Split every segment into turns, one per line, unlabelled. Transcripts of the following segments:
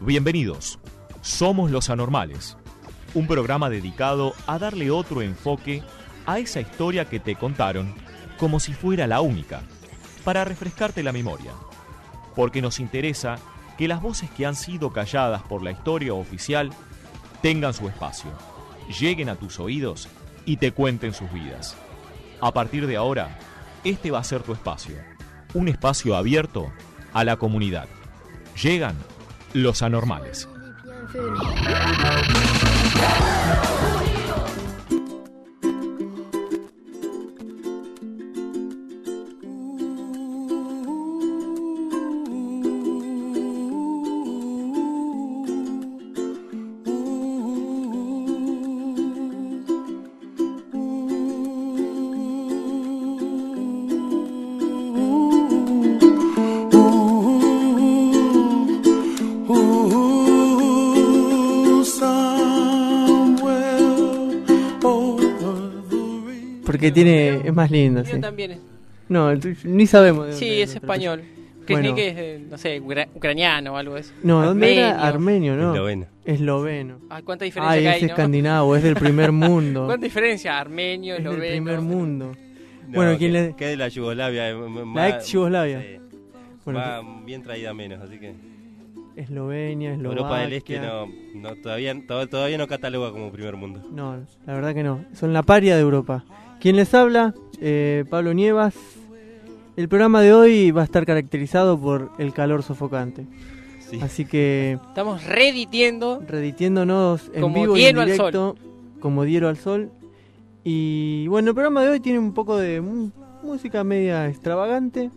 Bienvenidos. Somos los Anormales, un programa dedicado a darle otro enfoque a esa historia que te contaron como si fuera la única, para refrescarte la memoria. Porque nos interesa que las voces que han sido calladas por la historia oficial tengan su espacio, lleguen a tus oídos y te cuenten sus vidas. A partir de ahora, este va a ser tu espacio, un espacio abierto a la comunidad. Llegan los anormales.
Porque tiene es más lindo, sí.
también es.
No, el tuyo- ni sabemos. de
Sí,
dónde
es español.
Bueno.
Krasnik es, eh, no sé, ucra- ucraniano o algo de eso.
No, ¿dónde era? Armenio, ¿no?
Esloveno.
Esloveno.
Ay, cuánta diferencia
Ay,
que
es
hay, ¿no?
escandinavo, es del primer mundo.
¿Cuánta diferencia? Armenio,
es del
esloveno.
primer mundo.
No,
bueno,
que,
quien le...
que de la Yugoslavia. eh,
La ex Yugoslavia.
sí,
Bueno,
más bien traída menos, así que
Eslovenia, Eslovaquia.
Europa del Este no, no todavía, to- todavía no cataloga como primer mundo.
No, la verdad que no. Son la paria de Europa. Quien les habla, eh, Pablo Nievas. El programa de hoy va a estar caracterizado por el calor sofocante.
Sí.
Así que
Estamos reditiendo.
reditiéndonos en
Como
vivo y en directo, como diero al sol. Y bueno, el programa de hoy tiene un poco de música media extravagante.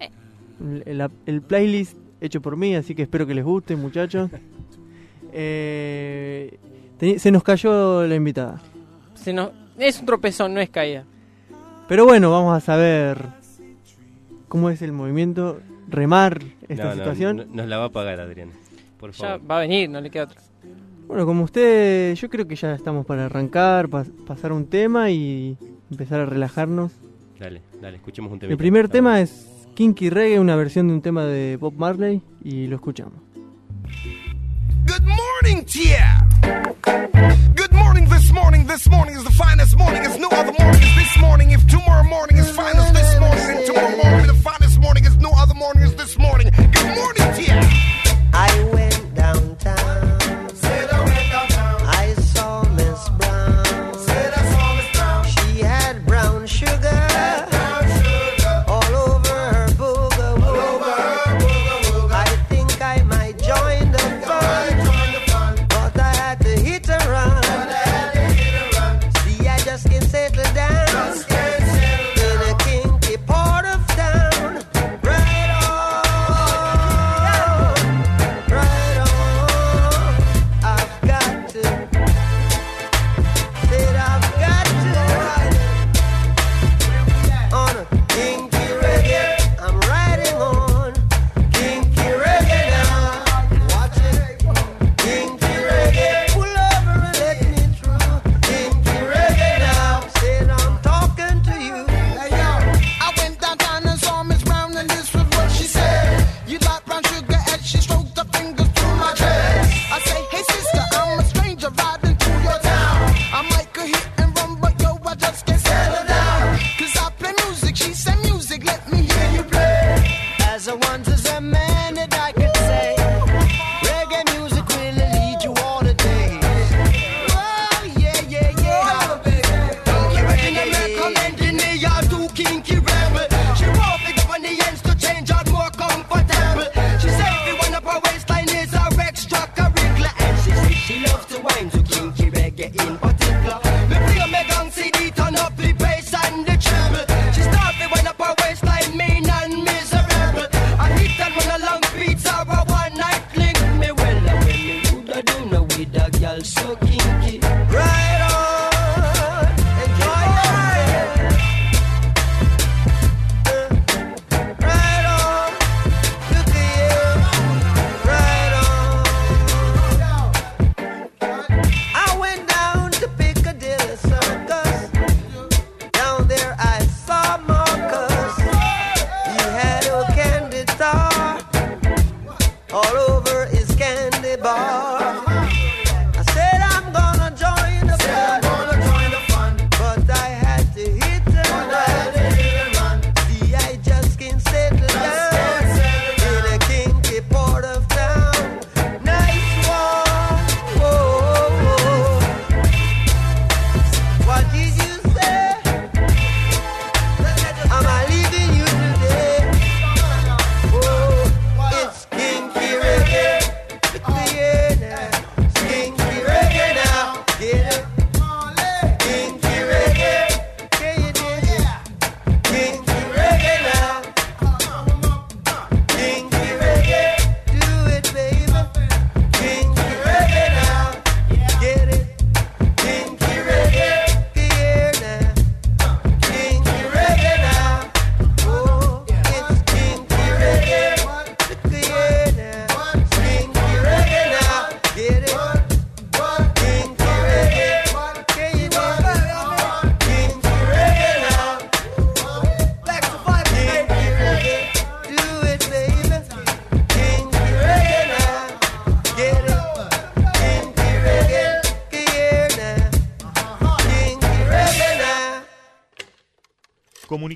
Eh.
El, playlist hecho por mí, así que espero que les guste, muchachos. Eh, se nos cayó la invitada.
Se nos, es un tropezón, no es caída.
Pero bueno, vamos a saber cómo es el movimiento, remar esta
No, no,
situación.
no- nos la va a pagar Adrián. Por
Ya
favor.
va a venir, no le queda otra.
Bueno, como usted, yo creo que ya estamos para arrancar, pas- pasar un tema y empezar a relajarnos.
Dale, dale, escuchemos un tema.
El primer tema es Kinky Reggae, una versión de un tema de Bob Marley, y lo escuchamos.
Good morning, Tia. Good morning, this morning. This morning is the finest morning. As no other morning is this morning. If tomorrow morning is fine as this morning, then tomorrow morning the finest morning is no other morning is this morning,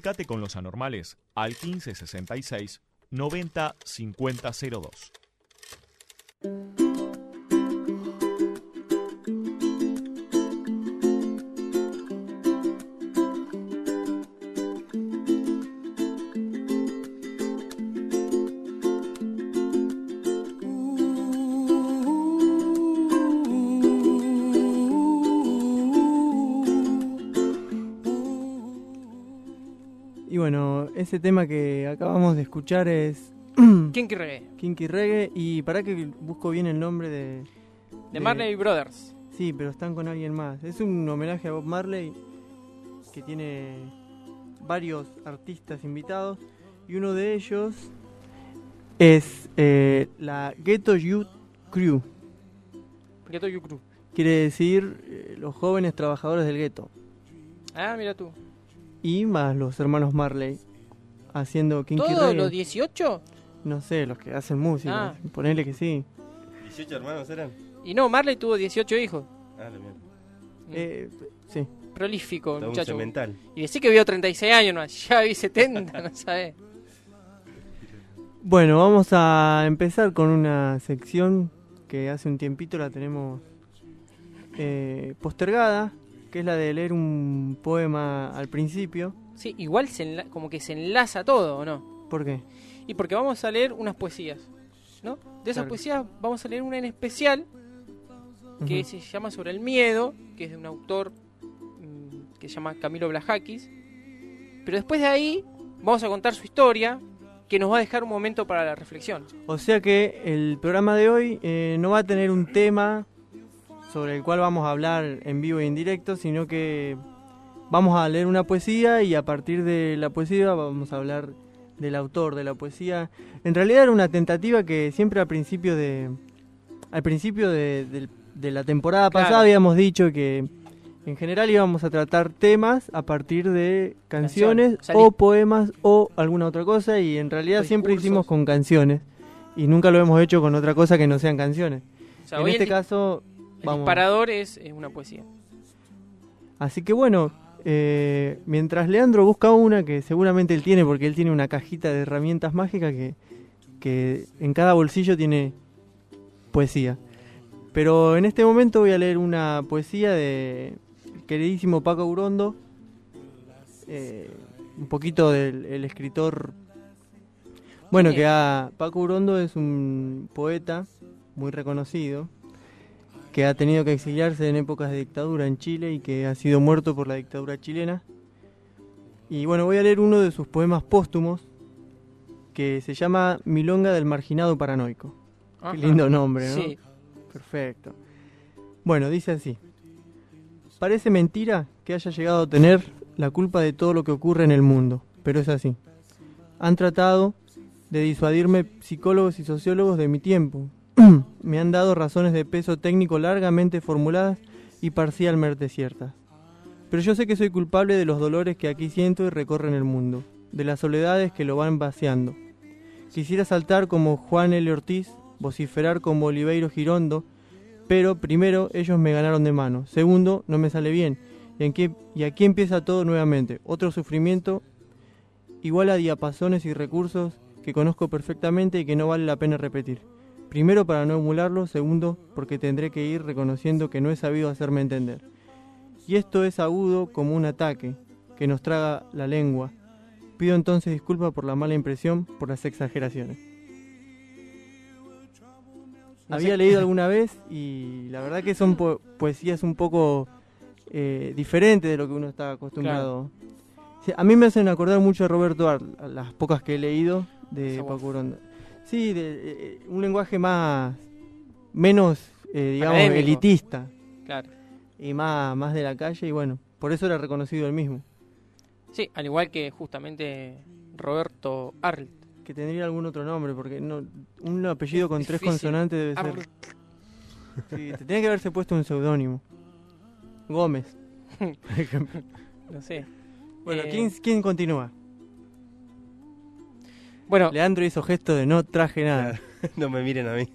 Comunicate con los anormales al 1566 90 50
Y bueno, ese tema que acabamos de escuchar es
Kinky Reggae,
Kinky Reggae y para que busco bien el nombre de...
de Marley Brothers.
Sí, pero están con alguien más. Es un homenaje a Bob Marley que tiene varios artistas invitados y uno de ellos es eh, la Ghetto Youth Crew.
Ghetto You Crew.
Quiere decir eh, los jóvenes trabajadores del gueto
Ah, mira tú.
Y más los hermanos Marley haciendo Kinky
¿Todos
Reggae.
los 18?
No sé, los que hacen música.
Ah.
Ponele que sí.
18 hermanos eran.
Y no, Marley tuvo 18 hijos.
Ah, la mierda.
Eh, sí.
Prolífico,
un
muchacho.
cemental.
Y decís que vivió 36 años, no, ya vi 70, no sabés.
Bueno, vamos a empezar con una sección que hace un tiempito la tenemos eh, postergada, que es la de leer un poema al principio.
Sí, igual se enla- como que se enlaza todo, ¿o no?
¿Por qué?
Y porque vamos a leer unas poesías, ¿no? De esas
Claro.
poesías vamos a leer una en especial que se llama Sobre el miedo, que es de un autor mm, que se llama Camilo Blajakis. Pero después de ahí vamos a contar su historia, que nos va a dejar un momento para la reflexión.
O sea que el programa de hoy eh, no va a tener un tema sobre el cual vamos a hablar en vivo y en directo, sino que vamos a leer una poesía y a partir de la poesía vamos a hablar del autor de la poesía. En realidad era una tentativa que siempre al principio de al principio de, del- de la temporada
Claro.
pasada habíamos dicho que en general íbamos a tratar temas a partir de canciones o poemas o alguna otra cosa y en realidad siempre
discursos.
hicimos con canciones y nunca lo hemos hecho con otra cosa que no sean canciones.
O sea,
en este caso,
el
vamos.
disparador es, es una poesía.
Así que bueno, eh, mientras Leandro busca una que seguramente él tiene, porque él tiene una cajita de herramientas mágicas que, que en cada bolsillo tiene poesía. Pero en este momento voy a leer una poesía de queridísimo Paco Urondo, eh, un poquito del el escritor. Bueno, que Paco Urondo es un poeta muy reconocido que ha tenido que exiliarse en épocas de dictadura en Chile y que ha sido muerto por la dictadura chilena. Y bueno, voy a leer uno de sus poemas póstumos que se llama Milonga del Marginado Paranoico.
Ajá.
Qué lindo nombre, ¿no?
Sí,
Perfecto. Bueno, dice así. Parece mentira que haya llegado a tener la culpa de todo lo que ocurre en el mundo, pero es así. Han tratado de disuadirme psicólogos y sociólogos de mi tiempo. Me han dado razones de peso técnico largamente formuladas y parcialmente ciertas. Pero yo sé que soy culpable de los dolores que aquí siento y recorren el mundo, de las soledades que lo van vaciando. Quisiera saltar como Juan L. Ortiz, vociferar como Oliveiro Girondo, pero primero ellos me ganaron de mano, segundo no me sale bien, y y aquí empieza todo nuevamente, otro sufrimiento igual a diapasones y recursos que conozco perfectamente y que no vale la pena repetir. Primero para no emularlo, segundo porque tendré que ir reconociendo que no he sabido hacerme entender. Y esto es agudo como un ataque que nos traga la lengua. Pido entonces disculpas por la mala impresión, por las exageraciones.
No
Había
sé-
leído alguna vez y la verdad que son po- poesías un poco eh, diferentes de lo que uno está acostumbrado. A mí me hacen acordar mucho de Roberto Art, a las pocas que he leído de Paco
voz.
Sí, de, eh, un lenguaje más, menos, eh, digamos,
Académico.
elitista
claro.
y más, más de la calle y bueno, por eso era reconocido el mismo.
Sí, al igual que justamente Roberto Arlt.
Que tendría algún otro nombre, porque no, un apellido con tres consonantes debe ser.
Arlt.
Sí, te tenía que haberse puesto un seudónimo. Gómez, por ejemplo.
No sé.
Bueno,
Eh,
¿quién, ¿quién continúa?
Bueno,
Leandro hizo gesto de no traje nada.
no me miren a mí.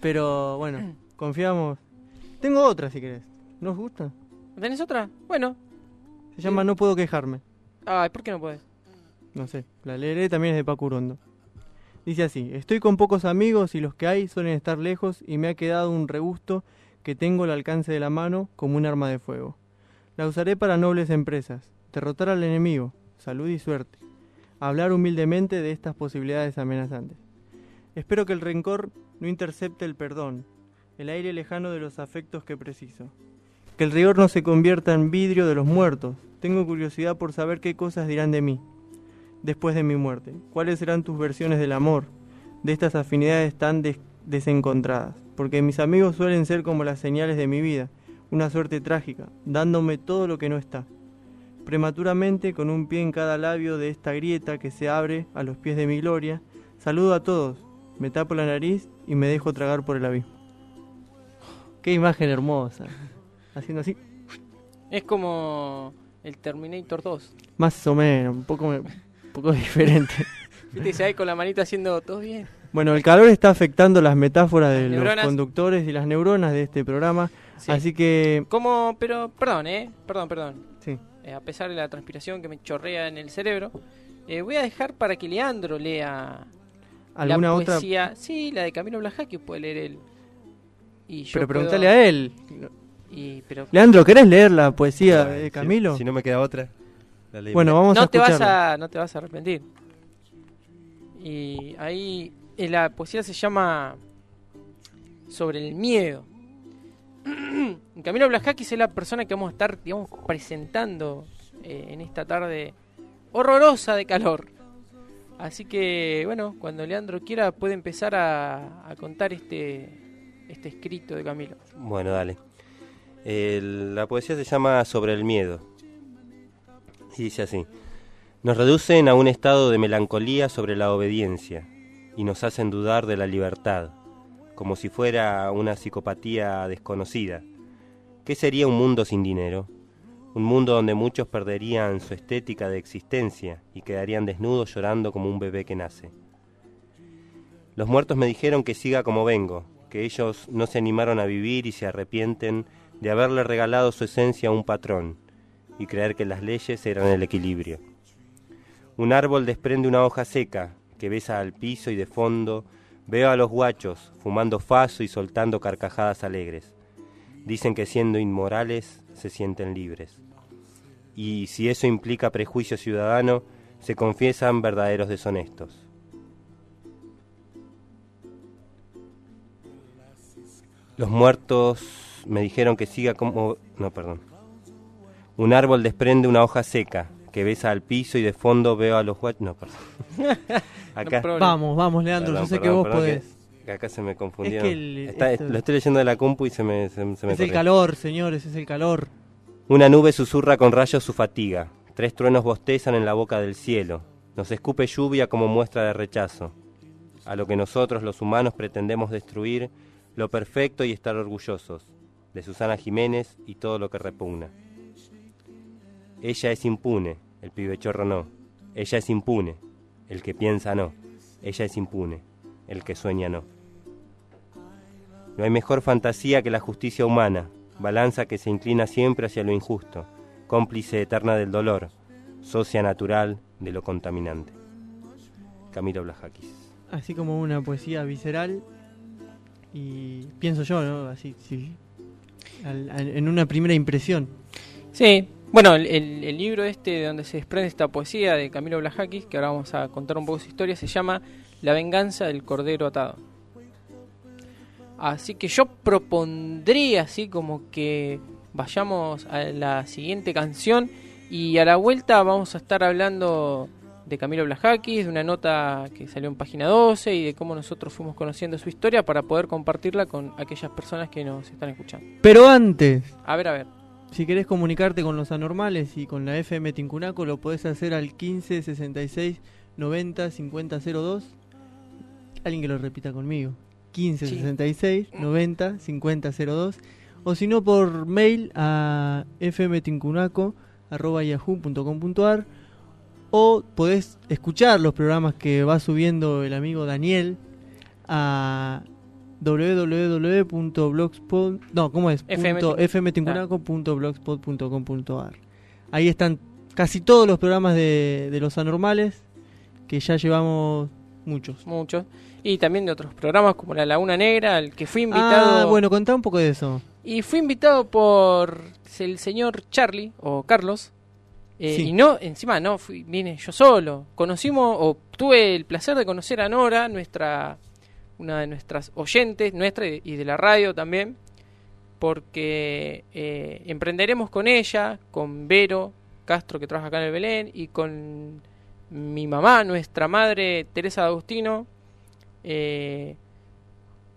Pero bueno, confiamos. Tengo otra si querés. ¿Nos gusta?
¿tenés otra? Bueno,
Se llama No puedo quejarme.
Ay, ¿por qué no podés?
No sé, la leeré también es de Paco Urondo. Dice así, estoy con pocos amigos y los que hay suelen estar lejos y me ha quedado un regusto que tengo al alcance de la mano como un arma de fuego. La usaré para nobles empresas, derrotar al enemigo, salud y suerte, hablar humildemente de estas posibilidades amenazantes. Espero que el rencor no intercepte el perdón, el aire lejano de los afectos que preciso. Que el rigor no se convierta en vidrio de los muertos. Tengo curiosidad por saber qué cosas dirán de mí después de mi muerte. ¿Cuáles serán tus versiones del amor, de estas afinidades tan des- desencontradas? Porque mis amigos suelen ser como las señales de mi vida, una suerte trágica, dándome todo lo que no está. Prematuramente, con un pie en cada labio de esta grieta que se abre a los pies de mi gloria, saludo a todos, me tapo la nariz y me dejo tragar por el abismo. Qué imagen hermosa. Haciendo así,
Es como el Terminator 2.
más o menos, un poco, un poco diferente.
Viste, se ahí con la manita haciendo todo bien.
Bueno, el calor está afectando las metáforas de
Las
los conductores y las neuronas de este programa,
Sí.
así que
Como, pero, perdón, eh, perdón, perdón. Eh, a pesar de la transpiración que me chorrea en el cerebro, eh, voy a dejar para que Leandro lea
¿Alguna
la
otra?
poesía. Sí, la de Camilo Blajaki puede leer él. Y yo
Pero
puedo-
pregúntale a él.
Y, pero
Leandro, ¿querés leer la poesía de Camilo?
Si, no me queda otra, la leí.
bueno, vamos a
no te vas a no te vas a arrepentir. Y ahí eh, la poesía se llama sobre el miedo. Camilo Blajakis es la persona que vamos a estar, digamos, presentando eh, en esta tarde horrorosa de calor. Así que, bueno, cuando Leandro quiera puede empezar a, contar este, este escrito de Camilo.
Bueno, dale. La poesía se llama Sobre el miedo. Y dice así. Nos reducen a un estado de melancolía sobre la obediencia y nos hacen dudar de la libertad, como si fuera una psicopatía desconocida. ¿Qué sería un mundo sin dinero? Un mundo donde muchos perderían su estética de existencia y quedarían desnudos llorando como un bebé que nace. Los muertos me dijeron que siga como vengo, que ellos no se animaron a vivir y se arrepienten de haberle regalado su esencia a un patrón y creer que las leyes eran el equilibrio. Un árbol desprende una hoja seca que besa al piso y de fondo veo a los guachos fumando faso y soltando carcajadas alegres. Dicen que siendo inmorales se sienten libres. Y si eso implica prejuicio ciudadano, se confiesan verdaderos deshonestos. Los muertos me dijeron que siga como... No, perdón. Un árbol desprende una hoja seca que besa al piso y de fondo veo a los guachos... No, perdón. Acá,
No.
Vamos, vamos, Leandro,
Perdón,
yo sé que
perdón,
vos
perdón,
podés.
que acá se me confundieron.
Es que el-
Está-
esto-
Lo estoy leyendo de la compu y se me, se, se me
Es el calor, señores, es el calor.
Una nube susurra con rayos su fatiga. Tres truenos bostezan en la boca del cielo. Nos escupe lluvia como muestra de rechazo. A lo que nosotros, los humanos, pretendemos destruir lo perfecto y estar orgullosos. De Susana Jiménez y todo lo que repugna. Ella es impune, el pibe chorro no. Ella es impune, el que piensa no. Ella es impune, el que sueña no. No hay mejor fantasía que la justicia humana, balanza que se inclina siempre hacia lo injusto, cómplice eterna del dolor, socia natural de lo contaminante. Camilo Blajakis.
Así como una poesía visceral. Y pienso yo, ¿no? Así, sí. Al- al- en una primera impresión.
Sí, bueno, el, el- el libro este de donde se desprende esta poesía de Camilo Blajakis, que ahora vamos a contar un poco su historia, se llama La venganza del cordero atado. Así que yo propondría así como que vayamos a la siguiente canción y a la vuelta vamos a estar hablando de Camilo Blajakis, de una nota que salió en página 12 y de cómo nosotros fuimos conociendo su historia para poder compartirla con aquellas personas que nos están escuchando.
Pero antes,
A ver, a ver.
Si querés comunicarte con los anormales y con la FM Tincunaco, lo podés hacer al 15 66 90 50 02. Alguien que lo repita conmigo. 15
Sí.
66 90 50 02. O si no, por mail a fmtincunaco.yahoo.com.ar o podés escuchar los programas que va subiendo el amigo Daniel a www.blogspot no cómo es
FM
Punto fmtincunaco.blogspot.com.ar ahí están casi todos los programas de, de los anormales, que ya llevamos muchos.
muchos. Y también de otros programas como La Laguna Negra, al que fui invitado.
Ah, bueno, contá un poco de eso.
Y fui invitado por el señor Charlie, o Carlos. eh,
Sí.
Y no, encima no, fui, vine yo solo. Conocimos, o tuve el placer de conocer a Nora, nuestra, una de nuestras oyentes, nuestra y de la radio también. Porque eh, emprenderemos con ella, con Vero Castro, que trabaja acá en el Belén, y con mi mamá, nuestra madre Teresa Agustino. eh,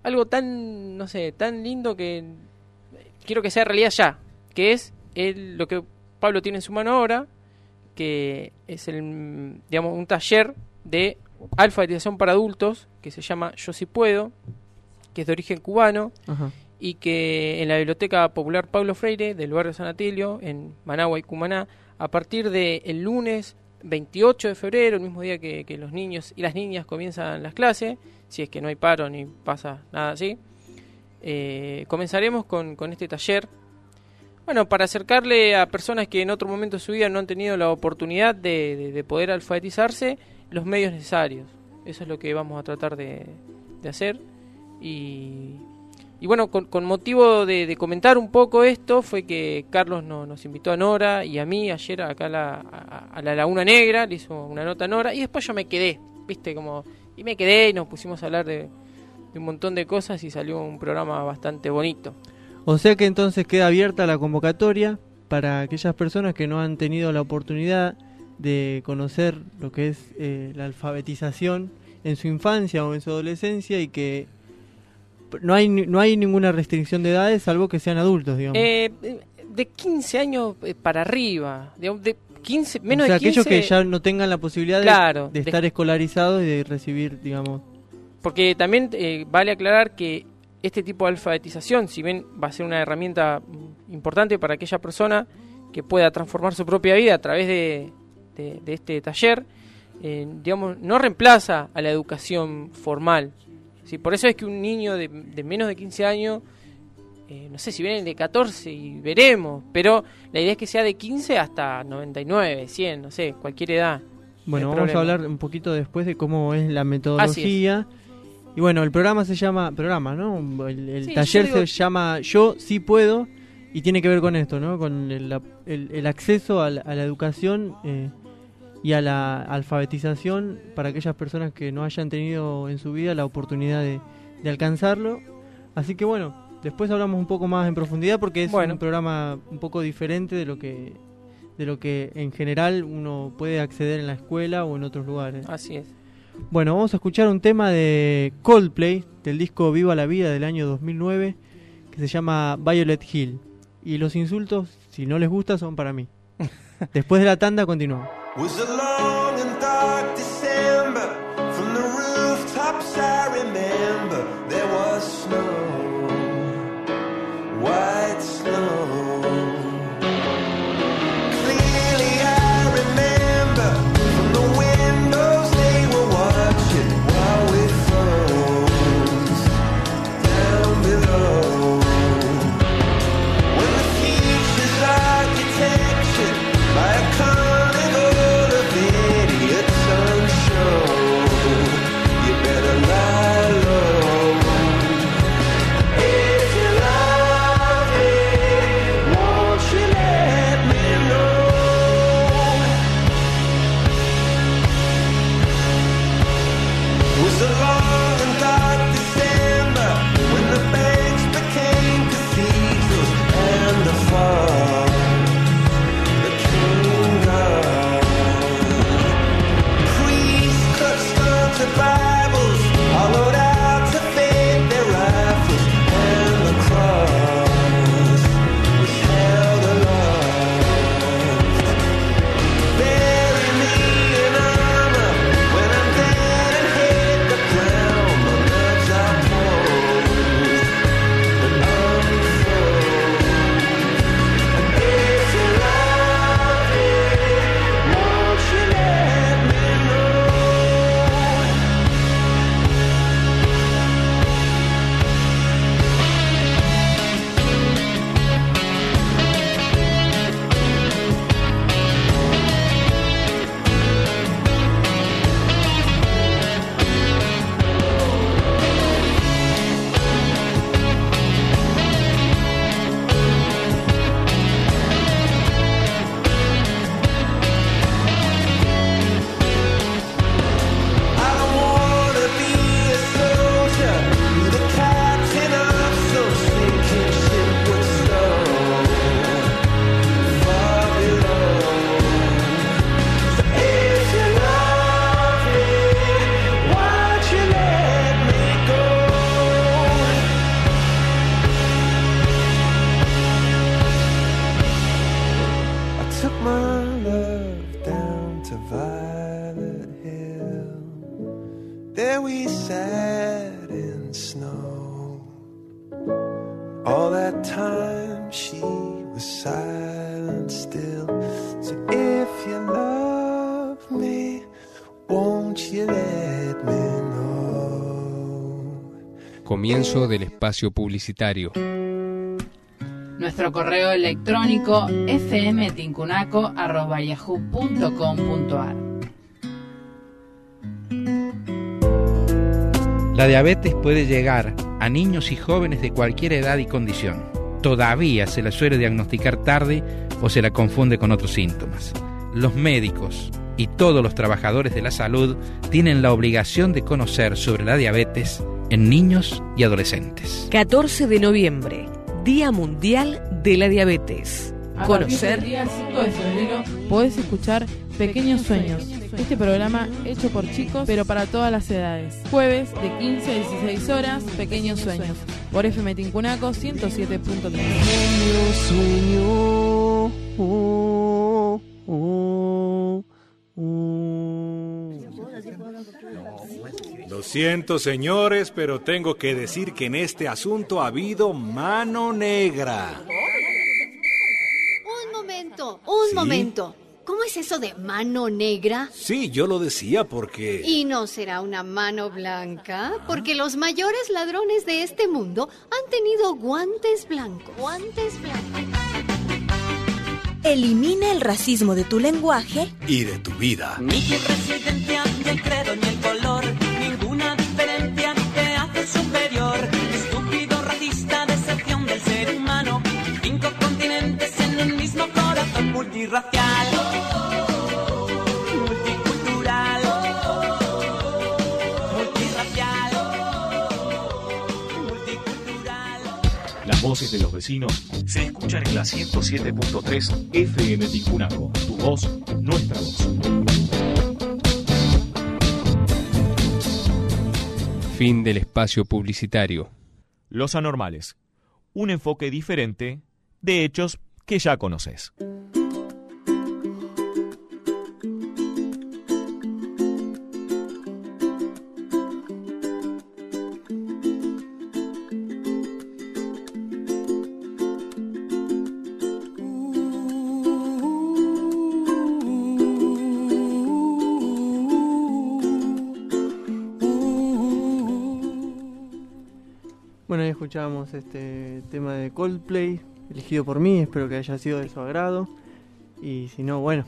algo tan, no sé, tan lindo que quiero que sea realidad ya, que es lo que Pablo tiene en su mano ahora, que es el, digamos, un taller de alfabetización para adultos que se llama Yo si puedo, que es de origen cubano
Ajá.
y que en la Biblioteca Popular Pablo Freire del barrio San Atilio, en Managua y Cumaná, a partir del lunes 28 de febrero, el mismo día que, que los niños y las niñas comienzan las clases, si es que no hay paro ni pasa nada así, eh, comenzaremos con, con este taller. Bueno, para acercarle a personas que en otro momento de su vida no han tenido la oportunidad de, de- de poder alfabetizarse los medios necesarios. Eso es lo que vamos a tratar de, de hacer. Y, y bueno, con, con motivo de, de comentar un poco esto, fue que Carlos no- nos invitó a Nora y a mí ayer acá a la, a, a la Laguna Negra, le hizo una nota a Nora y después yo me quedé, viste, como... Y me quedé y nos pusimos a hablar de, de un montón de cosas y salió un programa bastante bonito.
O sea que entonces queda abierta la convocatoria para aquellas personas que no han tenido la oportunidad de conocer lo que es eh, la alfabetización en su infancia o en su adolescencia y que no hay no hay ninguna restricción de edades salvo que sean adultos, digamos.
Eh, de 15 años eh, para arriba, digamos, de 15, menos
o sea,
de 15...
aquellos que ya no tengan la posibilidad de,
Claro,
de
de-
estar escolarizados y de recibir, digamos,
Porque también eh, vale aclarar que este tipo de alfabetización, si bien va a ser una herramienta importante para aquella persona que pueda transformar su propia vida a través de, de- de este taller, eh, digamos, no reemplaza a la educación formal. ¿sí? Por eso es que un niño de, de menos de 15 años, eh, no sé si viene de 14 y veremos, pero la idea es que sea de 15 hasta 99, 100, no sé, cualquier edad.
Bueno,
No
vamos a hablar un poquito después de cómo es la metodología. Y bueno, el programa se llama, programa, ¿no? El, el
Sí,
taller
digo-
se llama Yo sí puedo y tiene que ver con esto, ¿no? Con el, el- el acceso a la, a la educación eh, y a la alfabetización para aquellas personas que no hayan tenido en su vida la oportunidad de, de alcanzarlo. Así que bueno, después hablamos un poco más en profundidad porque es
Bueno.
un programa un poco diferente de lo que de lo que en general uno puede acceder en la escuela o en otros lugares.
Así es.
Bueno, vamos a escuchar un tema de Coldplay del disco Viva la Vida del año 2009 que se llama Violet Hill. Y los insultos, si no les gusta, son para mí. Después de la tanda continuamos.
Was a
Del espacio publicitario.
Nuestro correo electrónico fmtincunaco.yahoo.com.ar
La diabetes puede llegar a niños y jóvenes de cualquier edad y condición. Todavía se la suele diagnosticar tarde o se la confunde con otros síntomas. Los médicos y todos los trabajadores de la salud tienen la obligación de conocer sobre la diabetes en niños y adolescentes.
14 de noviembre, Día Mundial de la Diabetes.
A
Conocer
del día 5 de febrero podés escuchar Pequeños Sueños, este programa hecho por chicos pero para todas las edades. Jueves de 15 a 16 horas, Pequeños Sueños, por FM Tincunaco 107.3.
Sueño, oh, oh, oh.
Lo siento, señores, pero tengo que decir que en este asunto ha habido mano negra.
Un momento, un
¿Sí?
momento. ¿Cómo es eso de mano negra?
Sí, yo lo decía porque...
¿Y no será una mano blanca? Porque los mayores ladrones de este mundo han tenido guantes blancos. Guantes blancos.
Elimina el racismo de tu lenguaje
Y de tu vida.
Ni tu residencia, ni el credo, ni el multirracial. Multicultural. Multirracial. Multicultural.
Las voces de los vecinos se escuchan en la 107.3 FM Tincunaco. Tu voz, nuestra voz.
Fin del espacio publicitario.
Los anormales. Un enfoque diferente de hechos que ya conoces.
Escuchábamos este tema de Coldplay, elegido por mí, espero que haya sido de su agrado. Y si no, bueno.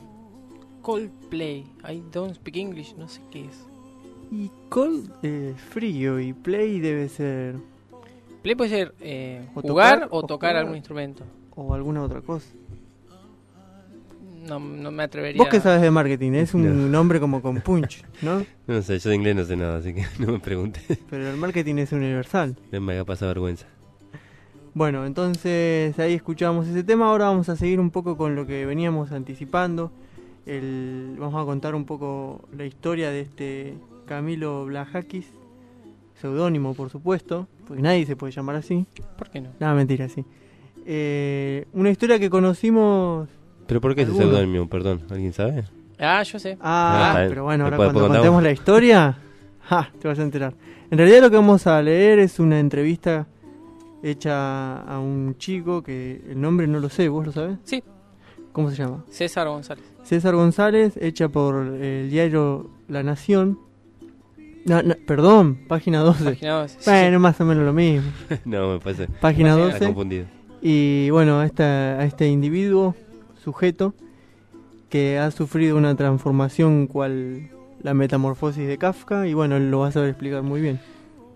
Coldplay. I don't speak English, no sé qué es.
Y Cold es frío y Play debe ser...
Play puede ser eh,
O
jugar
tocar,
o
o
tocar
jugar.
algún instrumento.
o alguna otra cosa.
No, no me atrevería.
Vos que sabes de marketing, es un
No.
nombre como con punch, ¿no?
No sé, yo de inglés no sé nada, así que no me preguntes.
Pero el marketing es universal.
Me haga pasar vergüenza.
Bueno, entonces ahí escuchamos ese tema. Ahora vamos a seguir un poco con lo que veníamos anticipando. El, vamos a contar un poco la historia de este Camilo Blajakis, seudónimo por supuesto, porque nadie se puede llamar así.
¿Por qué no?
Nada, mentira, sí. Eh, una historia que conocimos.
¿Pero por qué ese seudónimo? Perdón, ¿alguien sabe?
Ah, yo sé.
Ah,
bien.
pero bueno, ahora cuando contemos la historia, ja, te vas a enterar. En realidad lo que vamos a leer es una entrevista hecha a un chico que el nombre no lo sé, ¿vos lo sabés?
Sí.
¿Cómo se llama?
César González.
César González, hecha por el diario La Nación. No, no, perdón, página 12.
Página 12, sí,
bueno,
sí.
más o menos lo mismo.
no, me parece.
Página
Está
12.
confundido.
Y bueno, a, esta- a este individuo, sujeto, que ha sufrido una transformación cual la metamorfosis de Kafka, y bueno, lo va a saber explicar muy bien.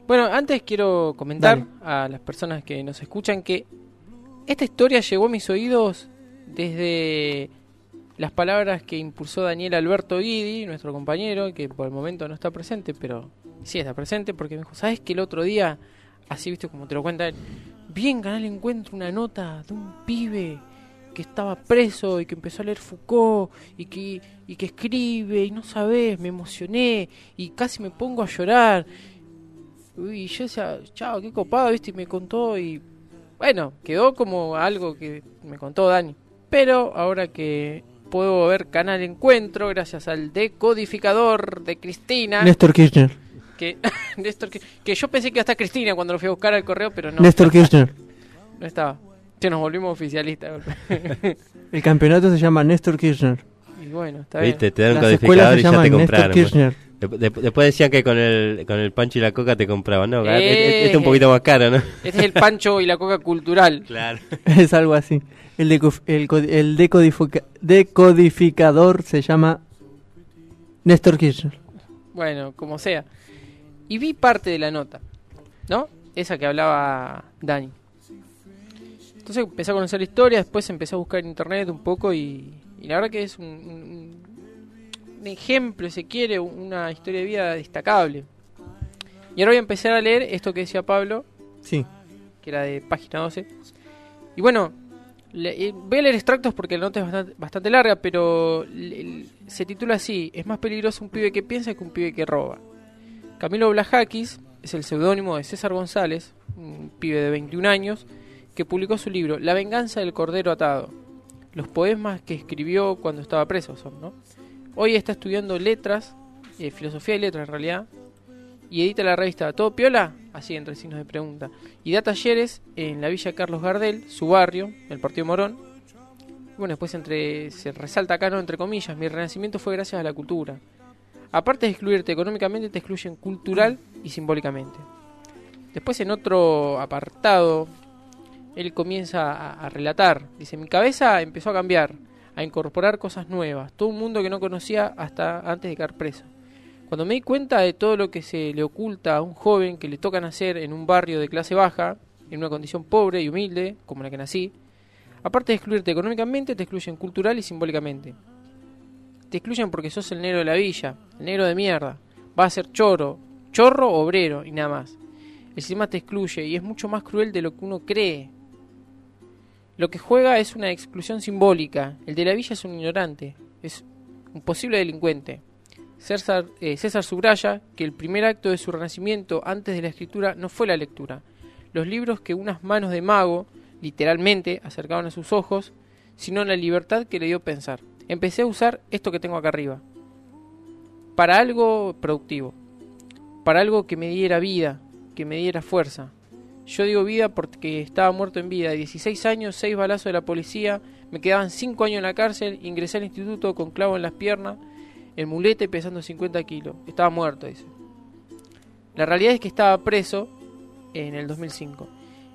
Bueno, antes quiero comentar
Dale.
a las personas que nos escuchan que esta historia llegó a mis oídos desde las palabras que impulsó Daniel Alberto Guidi, nuestro compañero, que por el momento no está presente, pero sí está presente, porque me dijo, ¿sabes que el otro día, así viste como te lo cuenta él, vi en Canal Encuentro una nota de un pibe que estaba preso y que empezó a leer Foucault y que, y que escribe y no sabes, me emocioné y casi me pongo a llorar. Uy, yo decía, chao, qué copado, viste, y me contó y bueno, quedó como algo que me contó Dani. Pero ahora que puedo ver Canal Encuentro, gracias al decodificador de Cristina.
Néstor Kirchner.
Que, Néstor, que, que yo pensé que iba a estar Cristina cuando lo fui a buscar al correo, pero no.
Néstor Kirchner.
No estaba. Que nos volvimos oficialistas.
El campeonato se llama Néstor Kirchner.
y bueno, está bien.
Viste, te dan un
Las escuelas
codificador
se
y ya
llaman
te compraron. pues.
Kirchner.
Después decían que con el, con el pancho y la coca te compraban. No,
Eh.
este, este es un poquito más caro, ¿no?
Este es el pancho y la coca cultural.
Claro.
Es algo así. El, deco- el, el decodifica- decodificador se llama Néstor Kirchner.
Bueno, como sea. Y vi parte de la nota, ¿no? Esa que hablaba Dani. Entonces empecé a conocer la historia, después empecé a buscar en internet un poco y, y la verdad que es un, un- un ejemplo, si quiere, una historia de vida destacable. Y ahora voy a empezar a leer esto que decía Pablo,
Sí.
que era de página 12. Y bueno, le- eh, voy a leer extractos porque la nota es bastante, bastante larga, pero le- le- se titula así, es más peligroso un pibe que piensa que un pibe que roba. Camilo Blajakis es el seudónimo de César González, un pibe de 21 años, que publicó su libro La venganza del cordero atado. Los poemas que escribió cuando estaba preso son, ¿no? Hoy está estudiando letras, eh, filosofía y letras en realidad, y edita la revista Todo Piola, así entre signos de pregunta, y da talleres en la Villa Carlos Gardel, su barrio, el Partido Morón. Bueno, después entre se resalta acá, no entre comillas, mi renacimiento fue gracias a la cultura. Aparte de excluirte económicamente, te excluyen cultural y simbólicamente. Después en otro apartado, él comienza a, relatar. Dice, mi cabeza empezó a cambiar, a incorporar cosas nuevas, todo un mundo que no conocía hasta antes de caer preso. Cuando me di cuenta de todo lo que se le oculta a un joven que le toca nacer en un barrio de clase baja, en una condición pobre y humilde, como la que nací, aparte de excluirte económicamente, te excluyen cultural y simbólicamente. Te excluyen porque sos el negro de la villa, el negro de mierda. Vas a ser choro, chorro obrero y nada más. El sistema te excluye y es mucho más cruel de lo que uno cree. Lo que juega es una exclusión simbólica. El de la villa es un ignorante, es un posible delincuente. César, eh, César subraya que el primer acto de su renacimiento antes de la escritura no fue la lectura. Los libros que unas manos de mago, literalmente, acercaban a sus ojos, sino la libertad que le dio pensar. Empecé a usar esto que tengo acá arriba. Para algo productivo. Para algo que me diera vida, que me diera fuerza. Yo digo vida porque estaba muerto en vida. 16 años, 6 balazos de la policía, me quedaban 5 años en la cárcel, ingresé al instituto con clavo en las piernas, el mulete pesando 50 kilos. Estaba muerto, dice. La realidad es que estaba preso en el 2005.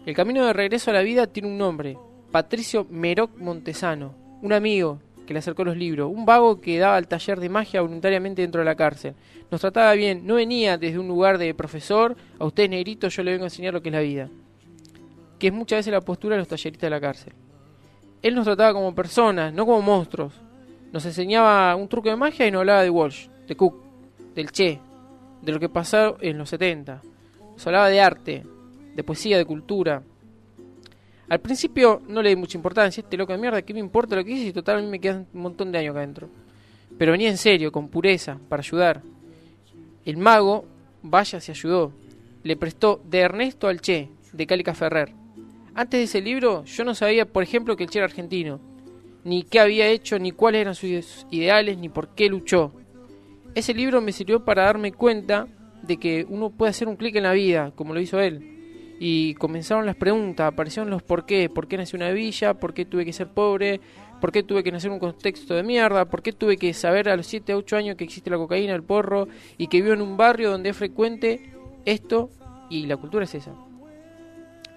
El camino de regreso a la vida tiene un nombre, Patricio Meroc Montesano, un amigo que le acercó los libros, un vago que daba el taller de magia voluntariamente dentro de la cárcel. Nos trataba bien, no venía desde un lugar de profesor, a usted negrito yo le vengo a enseñar lo que es la vida, que es muchas veces la postura de los talleristas de la cárcel. Él nos trataba como personas, no como monstruos. Nos enseñaba un truco de magia y nos hablaba de Walsh, de Cook, del Che, de lo que pasó en los 70. Nos hablaba de arte, de poesía, de cultura. Al principio no le di mucha importancia, este loco de mierda, ¿qué me importa lo que dice? Y total a mí me quedan un montón de años acá adentro. Pero venía en serio, con pureza, para ayudar. El mago, vaya, se ayudó. Le prestó de Ernesto al Che, de Cálica Ferrer. Antes de ese libro, yo no sabía, por ejemplo, que el Che era argentino. Ni qué había hecho, ni cuáles eran sus ideales, ni por qué luchó. Ese libro me sirvió para darme cuenta de que uno puede hacer un clic en la vida, como lo hizo él. Y comenzaron las preguntas, aparecieron los por qué. ¿Por qué nací en una villa? ¿Por qué tuve que ser pobre? ¿Por qué tuve que nacer en un contexto de mierda? ¿Por qué tuve que saber a los 7 a 8 años que existe la cocaína, el porro? Y que vivo en un barrio donde es frecuente esto y la cultura es esa.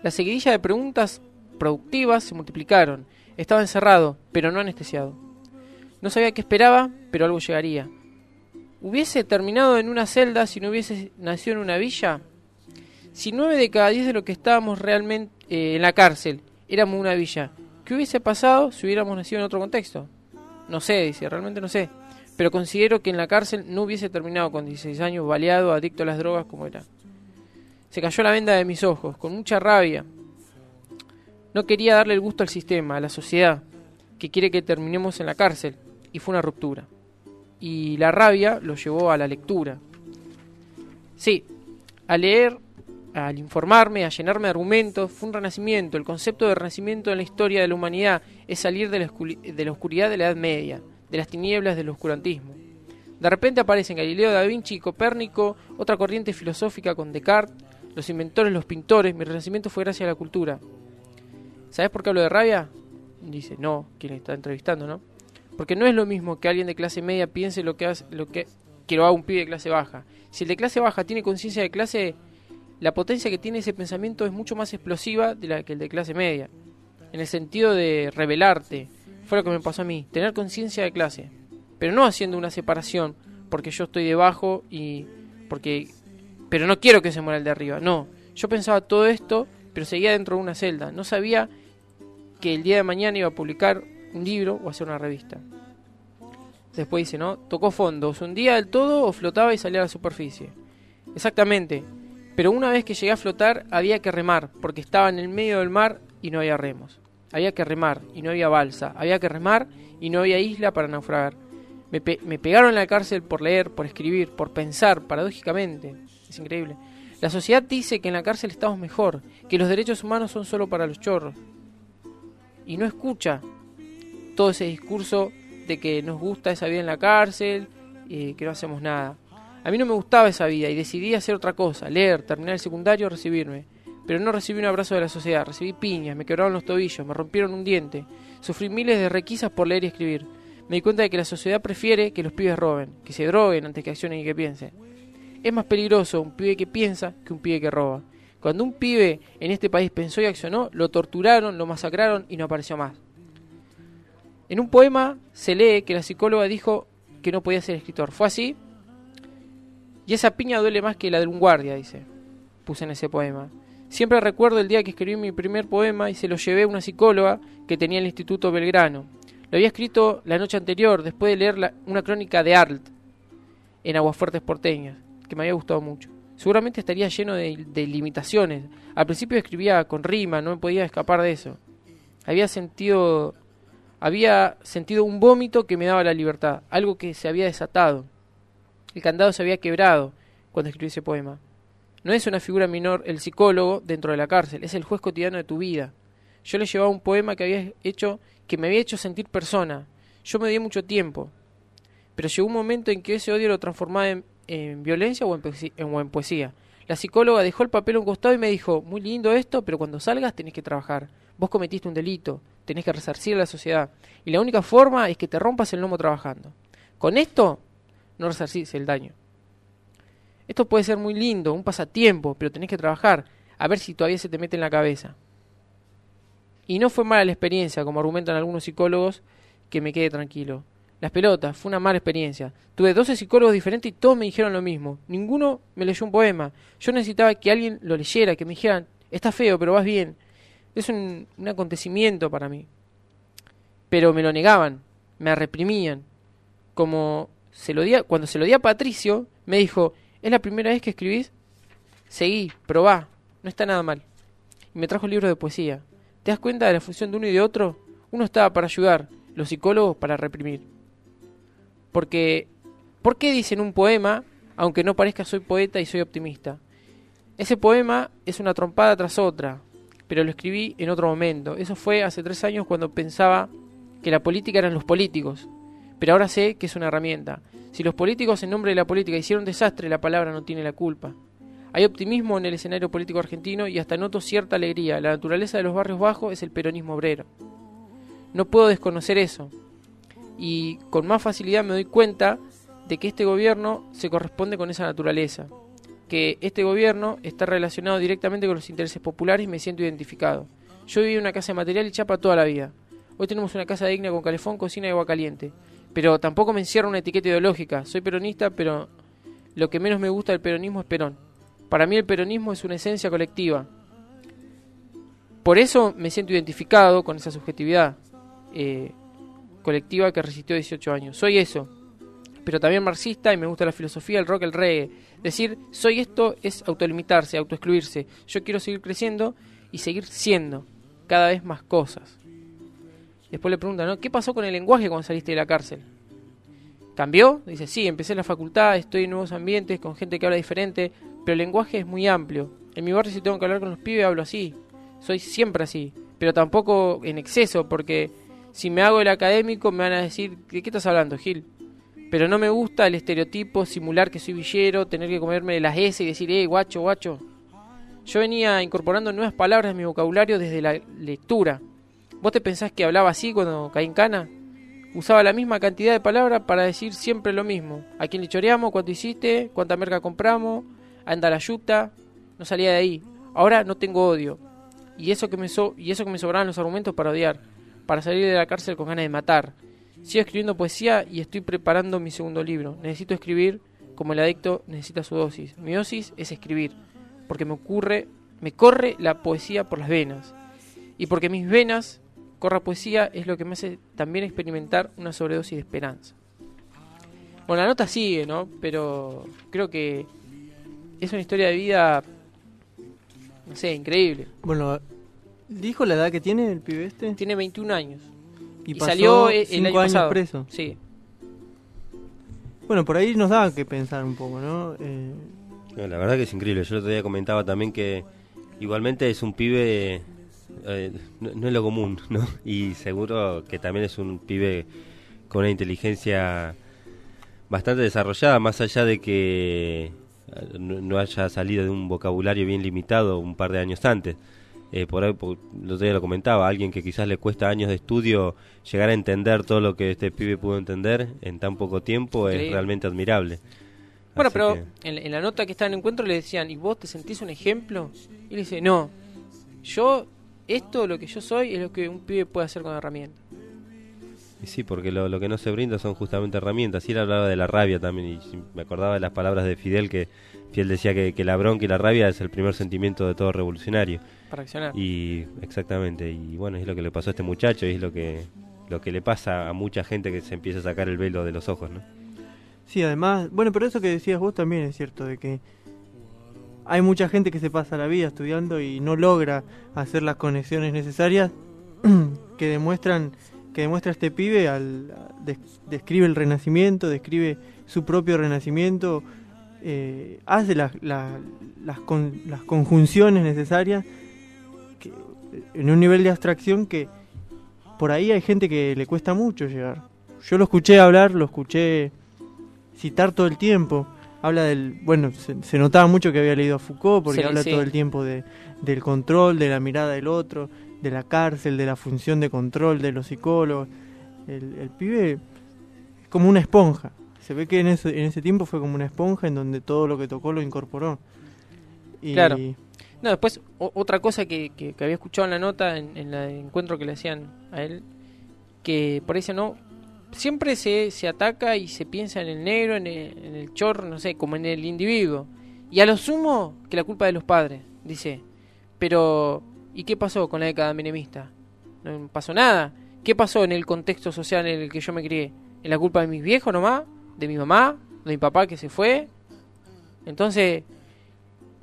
La seguidilla de preguntas productivas se multiplicaron. Estaba encerrado, pero no anestesiado. No sabía qué esperaba, pero algo llegaría. ¿Hubiese terminado en una celda si no hubiese nacido en una villa? Si nueve de cada diez de lo que estábamos realmente eh, en la cárcel éramos una villa, ¿qué hubiese pasado si hubiéramos nacido en otro contexto? No sé, dice, realmente no sé. Pero considero que en la cárcel no hubiese terminado con 16 años baleado, adicto a las drogas como era. Se cayó la venda de mis ojos, con mucha rabia. No quería darle el gusto al sistema, a la sociedad, que quiere que terminemos en la cárcel, y fue una ruptura. Y la rabia lo llevó a la lectura. Sí, a leer, al informarme, a llenarme de argumentos, fue un renacimiento. El concepto de renacimiento en la historia de la humanidad es salir de la, de la oscuridad de la Edad Media, de las tinieblas del oscurantismo. De repente aparecen Galileo da Vinci y Copérnico, otra corriente filosófica con Descartes, los inventores, los pintores. Mi renacimiento fue gracias a la cultura. ¿Sabes por qué hablo de rabia? Dice, no, quien está entrevistando, ¿no? Porque no es lo mismo que alguien de clase media piense lo que hace, lo que, que lo haga un pibe de clase baja. Si el de clase baja tiene conciencia de clase, la potencia que tiene ese pensamiento es mucho más explosiva de la que el de clase media. En el sentido de rebelarte. Fue lo que me pasó a mí, tener conciencia de clase. Pero no haciendo una separación porque yo estoy debajo y porque pero no quiero que se muera el de arriba. No, yo pensaba todo esto, pero seguía dentro de una celda. No sabía que el día de mañana iba a publicar un libro o hacer una revista. Después dice, ¿no? Tocó fondo, hundía del todo o flotaba y salía a la superficie. Exactamente. Pero una vez que llegué a flotar había que remar, porque estaba en el medio del mar y no había remos. Había que remar y no había balsa. Había que remar y no había isla para naufragar. Me, pe- me pegaron en la cárcel por leer, por escribir, por pensar, paradójicamente. Es increíble. La sociedad dice que en la cárcel estamos mejor, que los derechos humanos son solo para los chorros. Y no escucha todo ese discurso de que nos gusta esa vida en la cárcel y que no hacemos nada. A mí no me gustaba esa vida y decidí hacer otra cosa, leer, terminar el secundario, recibirme. Pero no recibí un abrazo de la sociedad, recibí piñas, me quebraron los tobillos, me rompieron un diente, sufrí miles de requisas por leer y escribir. Me di cuenta de que la sociedad prefiere que los pibes roben, que se droguen antes que accionen y que piensen. Es más peligroso un pibe que piensa que un pibe que roba. Cuando un pibe en este país pensó y accionó, lo torturaron, lo masacraron y no apareció más. En un poema se lee que la psicóloga dijo que no podía ser escritor. ¿Fue así? Y esa piña duele más que la de un guardia, dice. Puse en ese poema. Siempre recuerdo el día que escribí mi primer poema y se lo llevé a una psicóloga que tenía en el Instituto Belgrano. Lo había escrito la noche anterior, después de leer una crónica de Arlt en Aguafuertes Porteñas, que me había gustado mucho. Seguramente estaría lleno de, de limitaciones. Al principio escribía con rima, no me podía escapar de eso. Había sentido había sentido un vómito que me daba la libertad, algo que se había desatado. El candado se había quebrado cuando escribí ese poema. No es una figura menor el psicólogo dentro de la cárcel, es el juez cotidiano de tu vida. Yo le llevaba un poema que había hecho que me había hecho sentir persona. Yo me di mucho tiempo. Pero llegó un momento en que ese odio lo transformaba en, en violencia o en, poesía. La psicóloga dejó el papel a un costado y me dijo, muy lindo esto, pero cuando salgas tenés que trabajar. Vos cometiste un delito, tenés que resarcir a la sociedad. Y la única forma es que te rompas el lomo trabajando. Con esto no resarcís el daño. Esto puede ser muy lindo, un pasatiempo, pero tenés que trabajar, a ver si todavía se te mete en la cabeza. Y no fue mala la experiencia, como argumentan algunos psicólogos, que me quede tranquilo. Las pelotas, fue una mala experiencia. Tuve 12 psicólogos diferentes y todos me dijeron lo mismo. Ninguno me leyó un poema. Yo necesitaba que alguien lo leyera, que me dijeran, está feo, pero vas bien. Es un, un acontecimiento para mí. Pero me lo negaban, me reprimían. Como cuando se lo di a Patricio, me dijo, ¿es la primera vez que escribís? Seguí, probá, no está nada mal. Y me trajo el libro de poesía. ¿Te das cuenta de la función de uno y de otro? Uno estaba para ayudar, los psicólogos para reprimir. Porque, ¿por qué dicen un poema, aunque no parezca soy poeta y soy optimista? Ese poema es una trompada tras otra, pero lo escribí en otro momento. Eso fue hace tres años cuando pensaba que la política eran los políticos. Pero ahora sé que es una herramienta. Si los políticos en nombre de la política hicieron desastre, la palabra no tiene la culpa. Hay optimismo en el escenario político argentino y hasta noto cierta alegría. La naturaleza de los barrios bajos es el peronismo obrero. No puedo desconocer eso. Y con más facilidad me doy cuenta de que este gobierno se corresponde con esa naturaleza. Que este gobierno está relacionado directamente con los intereses populares y me siento identificado. Yo viví en una casa de material y chapa toda la vida. Hoy tenemos una casa digna con calefón, cocina y agua caliente. Pero tampoco me encierra una etiqueta ideológica. Soy peronista, pero lo que menos me gusta del peronismo es Perón. Para mí el peronismo es una esencia colectiva. Por eso me siento identificado con esa subjetividad eh, colectiva que resistió 18 años. Soy eso, pero también marxista y me gusta la filosofía, el rock, el reggae. Decir soy esto es autolimitarse, autoexcluirse. Yo quiero seguir creciendo y seguir siendo cada vez más cosas. Después le preguntan, ¿no? ¿qué pasó con el lenguaje cuando saliste de la cárcel? ¿Cambió? Dice, sí, empecé en la facultad, estoy en nuevos ambientes, con gente que habla diferente, pero el lenguaje es muy amplio. En mi barrio si tengo que hablar con los pibes hablo así. Soy siempre así, pero tampoco en exceso, porque si me hago el académico me van a decir, ¿de qué estás hablando, Gil? Pero no me gusta el estereotipo, simular que soy villero, tener que comerme las S y decir, eh, guacho, guacho. Yo venía incorporando nuevas palabras en mi vocabulario desde la lectura. ¿Vos te pensás que hablaba así cuando caí en cana? Usaba la misma cantidad de palabras para decir siempre lo mismo. ¿A quién le choreamos? ¿Cuánto hiciste? ¿Cuánta merca compramos? ¿Anda la yuta? No salía de ahí. Ahora no tengo odio. Y eso que me, so y eso que me sobraban los argumentos para odiar. Para salir de la cárcel con ganas de matar. Sigo escribiendo poesía y estoy preparando mi segundo libro. Necesito escribir como el adicto necesita su dosis. Mi dosis es escribir. Porque me ocurre, me corre la poesía por las venas. Y porque mis venas corra poesía es lo que me hace también experimentar una sobredosis de esperanza. Bueno, la nota sigue, ¿no? Pero creo que es una historia de vida, no sé, increíble.
Bueno, ¿dijo la edad que tiene el pibe este?
Tiene 21 años.
Y,
Y
pasó
salió el- el
cinco
año
años
pasado.
preso.
Sí.
Bueno, por ahí nos da que pensar un poco, ¿no? Eh,
No, la verdad que es increíble. Yo el otro día comentaba también que igualmente es un pibe, eh, no, no es lo común, ¿no? Y seguro que también es un pibe con una inteligencia bastante desarrollada, más allá de que eh, no, haya salido de un vocabulario bien limitado un par de años antes. Eh, por ahí, por, día lo comentaba, alguien que quizás le cuesta años de estudio llegar a entender todo lo que este pibe pudo entender en tan poco tiempo es realmente admirable.
Bueno,
Así
pero
que-
en, en la nota que está en el encuentro le decían, ¿y vos te sentís un ejemplo? Y él dice, no, yo, esto, lo que yo soy, es lo que un pibe puede hacer con herramientas.
Y sí, porque lo, lo que no se brinda son justamente herramientas. Y él hablaba de la rabia también, y me acordaba de las palabras de Fidel, que Fidel decía que, que la bronca y la rabia es el primer sentimiento de todo revolucionario.
Para accionar.
Y exactamente, y bueno, es lo que le pasó a este muchacho, y es lo que, lo que le pasa a mucha gente que se empieza a sacar el velo de los ojos, ¿no?
Sí, además, bueno, pero eso que decías vos también es cierto, de que hay mucha gente que se pasa la vida estudiando y no logra hacer las conexiones necesarias que demuestran que demuestra este pibe al des- describe el renacimiento, describe su propio renacimiento, eh, hace la- las, las conjunciones necesarias que- en un nivel de abstracción que por ahí hay gente que le cuesta mucho llegar. Yo lo escuché hablar, lo escuché citar todo el tiempo. Habla del. Bueno, se, se notaba mucho que había leído a Foucault, porque
Sí,
habla
sí.
todo el tiempo de, del control, de la mirada del otro, de la cárcel, de la función de control de los psicólogos. El, el pibe es como una esponja. Se ve que en ese, en ese tiempo fue como una esponja en donde todo lo que tocó lo incorporó. Y,
Claro. No, después, o- otra cosa que, que- que había escuchado en la nota, en, en el encuentro que le hacían a él, que por eso no, siempre se, se ataca y se piensa en el negro, en el, chorro, no sé, como en el individuo. Y a lo sumo, que la culpa de los padres, dice. Pero, ¿y qué pasó con la década menemista? No pasó nada. ¿Qué pasó en el contexto social en el que yo me crié? ¿En la culpa de mis viejos nomás? ¿De mi mamá? ¿De mi papá que se fue? Entonces,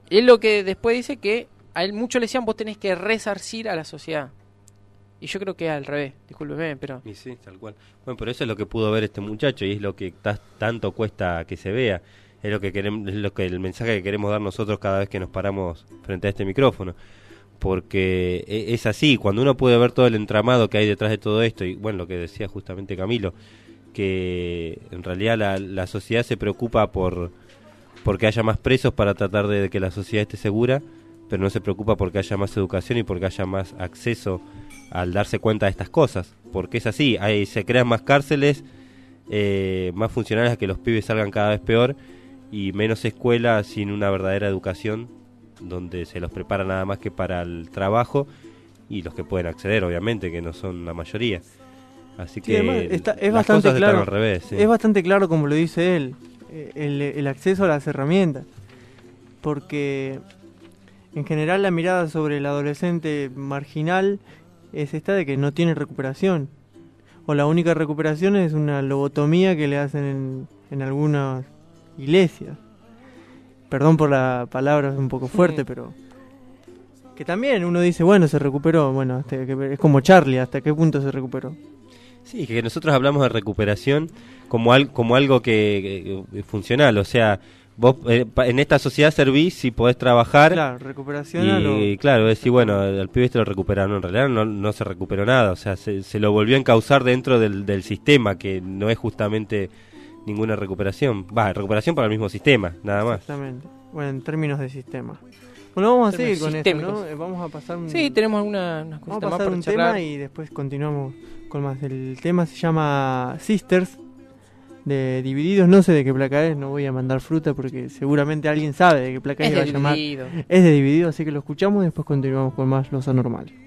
él lo que después dice que a él mucho le decían vos tenés que resarcir a la sociedad. Y yo creo que al revés, discúlpeme, pero...
Y sí, tal cual. Bueno, pero eso es lo que pudo ver este muchacho y es lo que ta- tanto cuesta que se vea. Es lo que queremos, es lo que el mensaje que queremos dar nosotros cada vez que nos paramos frente a este micrófono. Porque e- es así, cuando uno puede ver todo el entramado que hay detrás de todo esto y bueno, lo que decía justamente Camilo, que en realidad la, la sociedad se preocupa por porque haya más presos para tratar de que la sociedad esté segura, pero no se preocupa porque haya más educación y porque haya más acceso al darse cuenta de estas cosas, porque es así, hay, se crean más cárceles, eh, más funcionarias que los pibes salgan cada vez peor y menos escuelas sin una verdadera educación donde se los prepara nada más que para el trabajo y los que pueden acceder, obviamente, que no son la mayoría. Así
Sí,
que
además está- es
las
bastante
cosas están
claro.
al revés. sí.
Es bastante claro como lo dice él, eh, el, el acceso a las herramientas. Porque en general la mirada sobre el adolescente marginal es esta de que no tiene recuperación. O la única recuperación es una lobotomía que le hacen en, en algunas iglesias. Perdón por la palabra, es un poco fuerte, pero... Que también uno dice, bueno, se recuperó. Bueno, hasta que- es como Charlie, ¿hasta qué punto se recuperó?
Sí, que nosotros hablamos de recuperación como, al, como algo que, que- que funcional, o sea, vos eh, pa- en esta sociedad servís si podés trabajar.
Claro, recuperación a lo-
Y claro, es decir, bueno, al pibe este lo recuperaron, en realidad no, no se recuperó nada, o sea, se, se lo volvió a encauzar dentro del, del sistema, que no es justamente ninguna recuperación. Va, recuperación para el mismo sistema, nada más.
Exactamente. Bueno, en términos de sistema. Bueno, vamos a seguir con esto, ¿no? Eh, Vamos a pasar un...
Sí, tenemos alguna- unas
Vamos a
más
pasar
para
un
charlar.
tema y después continuamos con más. El tema se llama Sisters de Divididos. No sé de qué placa es, no voy a mandar fruta porque seguramente alguien sabe de qué placa es,
Es
y va a
de
llamar. Es de Dividido, así que lo escuchamos y después continuamos con más Los Anormales.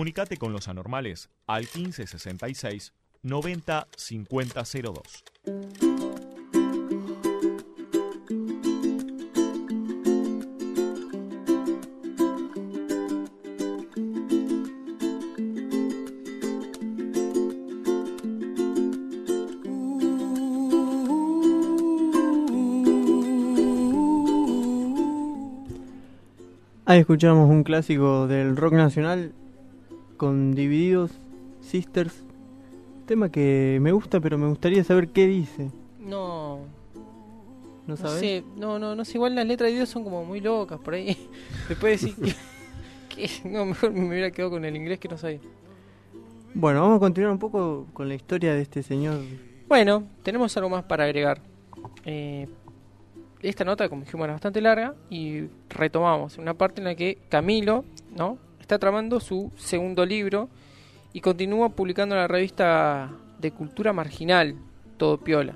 Comunicate con los anormales al 1566 90 50 02.
Ahí escuchamos un clásico del rock nacional con Divididos, Sisters. Tema que me gusta, pero me gustaría saber qué dice.
No.
¿No
No
sabes?
sé, no, no, no sé, igual las letras de Dios son como muy locas por ahí. Después decir que, que- no, mejor me hubiera quedado con el inglés que no sabía.
Bueno, vamos a continuar un poco con la historia de este señor.
Bueno, tenemos algo más para agregar. Eh, esta nota, como dijimos, era bastante larga y retomamos una parte en la que Camilo, ¿no? Está tramando su segundo libro y continúa publicando en la revista de cultura marginal, Todo Piola,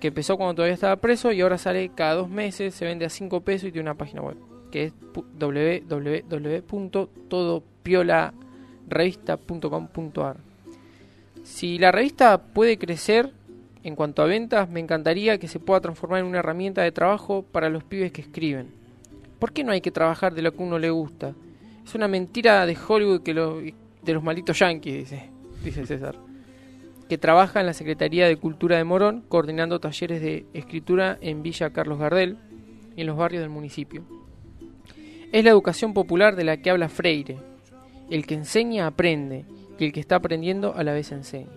que empezó cuando todavía estaba preso y ahora sale cada dos meses, se vende a 5 pesos y tiene una página web, que es www.todopiolaRevista.com.ar. Si la revista puede crecer en cuanto a ventas, me encantaría que se pueda transformar en una herramienta de trabajo para los pibes que escriben. ¿Por qué no hay que trabajar de lo que uno le gusta? Es una mentira de Hollywood que lo- de los malditos yankees, dice, dice César. Que trabaja en la Secretaría de Cultura de Morón, coordinando talleres de escritura en Villa Carlos Gardel y en los barrios del municipio. Es la educación popular de la que habla Freire. El que enseña aprende y el que está aprendiendo a la vez enseña.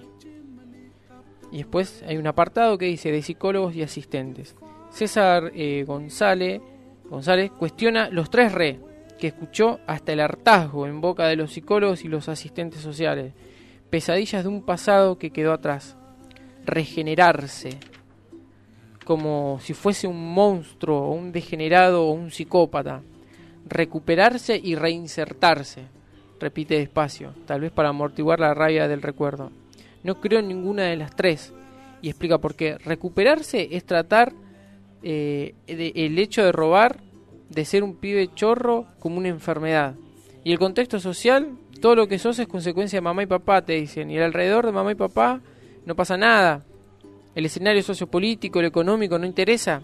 Y después hay un apartado que dice de psicólogos y asistentes. César eh, González, González cuestiona los tres re que escuchó hasta el hartazgo en boca de los psicólogos y los asistentes sociales. Pesadillas de un pasado que quedó atrás. Regenerarse. Como si fuese un monstruo o un degenerado o un psicópata. Recuperarse y reinsertarse. Repite despacio, tal vez para amortiguar la rabia del recuerdo. No creo en ninguna de las tres. Y explica por qué. Recuperarse es tratar eh, el hecho de robar, de ser un pibe chorro, como una enfermedad. Y el contexto social, todo lo que sos es consecuencia de mamá y papá, te dicen. Y alrededor de mamá y papá no pasa nada. El escenario sociopolítico, el económico no interesa.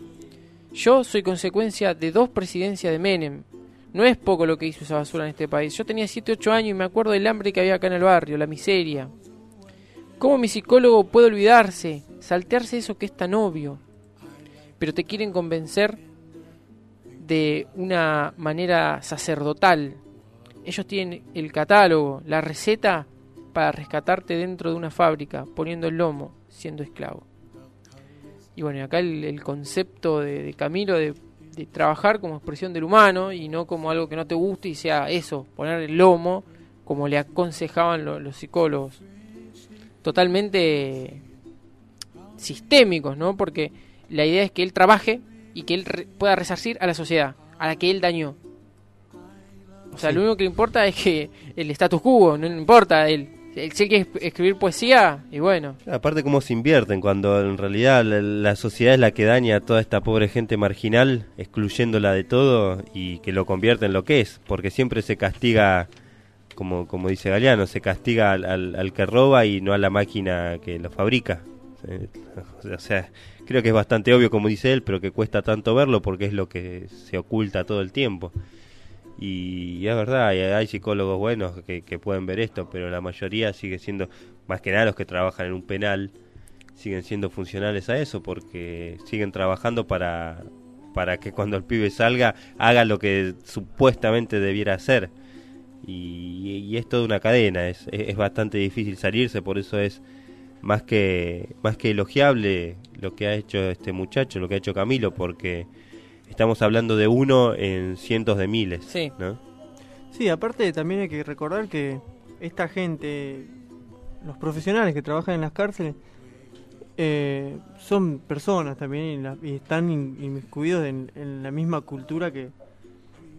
Yo soy consecuencia de dos presidencias de Menem. No es poco lo que hizo esa basura en este país. Yo tenía 7, 8 años y me acuerdo del hambre que había acá en el barrio, la miseria. ¿Cómo mi psicólogo puede olvidarse, saltearse eso que es tan obvio? Pero te quieren convencer de una manera sacerdotal. Ellos tienen el catálogo, la receta para rescatarte dentro de una fábrica, poniendo el lomo, siendo esclavo. Y bueno, acá el, el concepto de, Camilo de, trabajar como expresión del humano y no como algo que no te guste y sea eso, poner el lomo, como le aconsejaban lo- los psicólogos. Totalmente sistémicos, ¿no? Porque la idea es que él trabaje y que él re- pueda resarcir a la sociedad, a la que él dañó. O sea,
Sí.
lo único que le importa es que el status quo, no le importa él. Él si él quiere escribir poesía, y bueno.
Aparte cómo se invierten cuando en realidad la, la sociedad es la que daña a toda esta pobre gente marginal, excluyéndola de todo y que lo convierte en lo que es, porque siempre se castiga, como, como dice Galeano, se castiga al, al- al que roba y no a la máquina que lo fabrica. Eh, O sea, creo que es bastante obvio como dice él, pero que cuesta tanto verlo porque es lo que se oculta todo el tiempo. Y es verdad, hay, psicólogos buenos que, pueden ver esto, pero la mayoría sigue siendo, más que nada los que trabajan en un penal, siguen siendo funcionales a eso, porque siguen trabajando para, para que cuando el pibe salga haga lo que supuestamente debiera hacer. Y, y es toda una cadena, es, es bastante difícil salirse, por eso es más que, más que elogiable lo que ha hecho este muchacho, lo que ha hecho Camilo, porque estamos hablando de uno en cientos de miles.
Sí.
¿no?
Sí, aparte también hay que recordar que esta gente, los profesionales que trabajan en las cárceles, eh, son personas también y, la- y están in- inmiscuidos en, en la misma cultura que,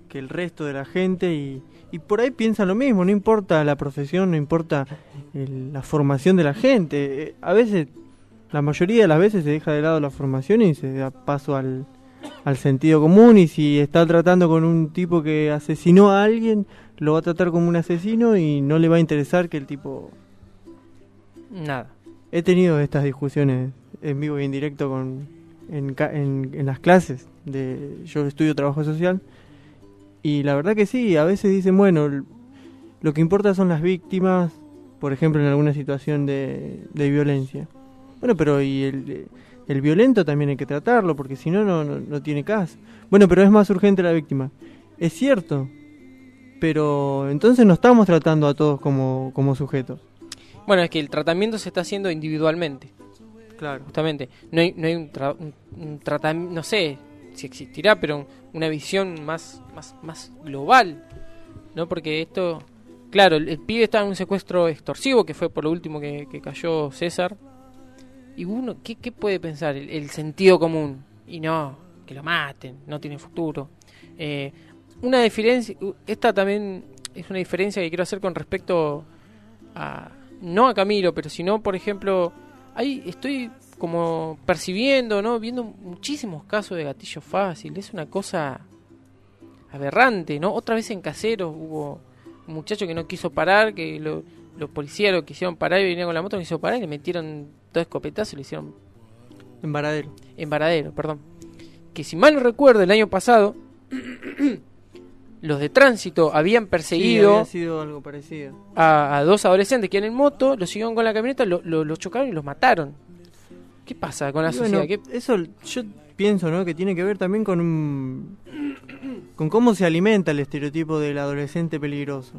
que el resto de la gente y, y por ahí piensan lo mismo, no importa la profesión, no importa el- la formación de la gente. Eh, a veces, la mayoría de las veces se deja de lado la formación y se da paso al, al sentido común y si está tratando con un tipo que asesinó a alguien, lo va a tratar como un asesino y no le va a interesar que el tipo...
Nada.
He tenido estas discusiones en vivo y en directo con, en, en, en las clases. De, yo estudio trabajo social y la verdad que sí, a veces dicen, bueno, lo que importa son las víctimas, por ejemplo, en alguna situación de, de violencia. Bueno, pero y el, el violento también hay que tratarlo, porque si no, no, no, no tiene caso. Bueno, pero es más urgente la víctima. Es cierto, pero entonces no estamos tratando a todos como, como sujetos.
Bueno, es que el tratamiento se está haciendo individualmente.
Claro.
Justamente. No hay, no hay un, tra- un- un tratamiento, no sé si existirá, pero un- una visión más, más, más global. ¿No? Porque esto. Claro, el, pibe está en un secuestro extorsivo, que fue por lo último que, que cayó César. Y uno, ¿qué, qué puede pensar? El, el sentido común. Y no, que lo maten, no tiene futuro. Eh, una diferencia, esta también es una diferencia que quiero hacer con respecto a, no a Camilo, pero sino, por ejemplo, ahí estoy como percibiendo, ¿no? Viendo muchísimos casos de gatillo fácil, es una cosa aberrante, ¿no? Otra vez en Caseros hubo un muchacho que no quiso parar, que lo- los policías lo quisieron parar y venía con la moto, no quiso parar y le metieron dos escopetazos y le hicieron
En Varadero.
en Varadero, perdón. Que si mal no recuerdo, el año pasado, los de tránsito habían
Sí,
perseguido
había sido algo parecido.
a, a dos adolescentes que iban en moto, los siguieron con la camioneta, lo- lo- los chocaron y los mataron. ¿Qué pasa con la
bueno,
sociedad? ¿Qué-
Eso yo pienso, ¿no? Que tiene que ver también con un, con cómo se alimenta el estereotipo del adolescente peligroso,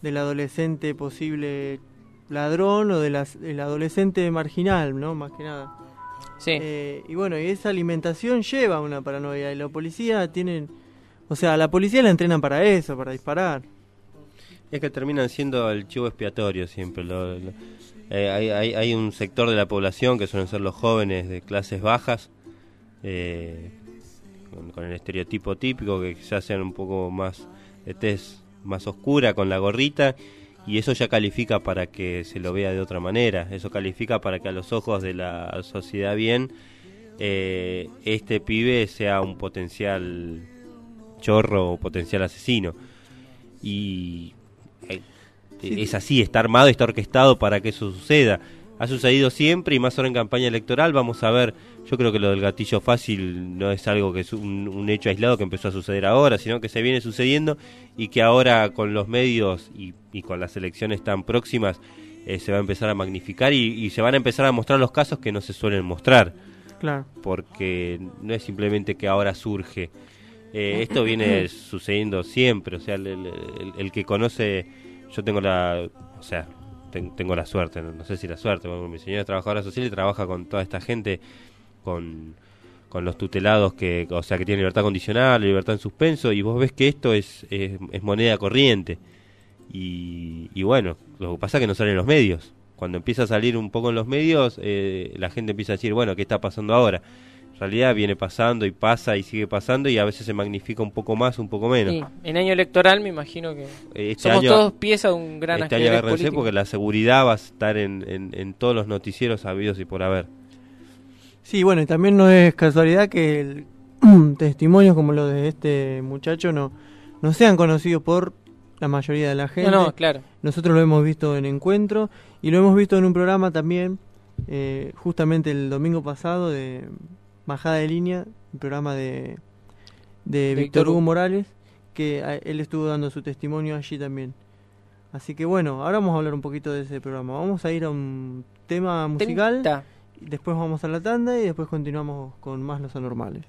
del adolescente posible ladrón o del adolescente marginal, ¿no? Más que nada.
Sí.
Eh, y bueno, y esa alimentación lleva a una paranoia y la policía tienen, o sea, a la policía la entrenan para eso, para disparar.
Es que terminan siendo el chivo expiatorio siempre. lo- lo- eh, hay, hay, hay un sector de la población que suelen ser los jóvenes de clases bajas, eh, con, el estereotipo típico, que quizás sean un poco más de tez más oscura, con la gorrita, y eso ya califica para que se lo vea de otra manera. Eso califica para que a los ojos de la sociedad bien, eh, este pibe sea un potencial chorro o potencial asesino. Y eh, es así, está armado está orquestado para que eso suceda. Ha sucedido siempre y más ahora en campaña electoral. Vamos a ver, yo creo que lo del gatillo fácil no es algo que es un, un hecho aislado que empezó a suceder ahora, sino que se viene sucediendo y que ahora con los medios y, y con las elecciones tan próximas eh, se va a empezar a magnificar y, y se van a empezar a mostrar los casos que no se suelen mostrar.
Claro.
Porque no es simplemente que ahora surge. Eh, esto viene sucediendo siempre, o sea, el, el- el- el que conoce, yo tengo la, o sea, ten- tengo la suerte, no, no sé si la suerte, bueno, mi señora es trabajadora social y trabaja con toda esta gente, con, con los tutelados que, o sea, que tienen libertad condicional, libertad en suspenso, y vos ves que esto es, es, es moneda corriente. Y, y bueno, lo que pasa es que no salen los medios. Cuando empieza a salir un poco en los medios, eh, la gente empieza a decir, bueno, ¿qué está pasando ahora? En realidad viene pasando y pasa y sigue pasando y a veces se magnifica un poco más, un poco menos.
Sí, en año electoral me imagino que
Este
somos
año-
todos pieza de un gran
Este año agárrense
político.
porque la seguridad va a estar en, en, en todos los noticieros habidos y por haber.
Sí, bueno, y también no es casualidad que el, testimonios como los de este muchacho no, no sean conocidos por la mayoría de la gente.
no, claro.
Nosotros lo hemos visto en Encuentro y lo hemos visto en un programa también, eh, justamente el domingo pasado de Bajada de Línea, un programa de, de Víctor Hugo. Morales, que a- él estuvo dando su testimonio allí también. Así que bueno, ahora vamos a hablar un poquito de ese programa. Vamos a ir a un tema musical, después vamos a la tanda y después continuamos con más los anormales.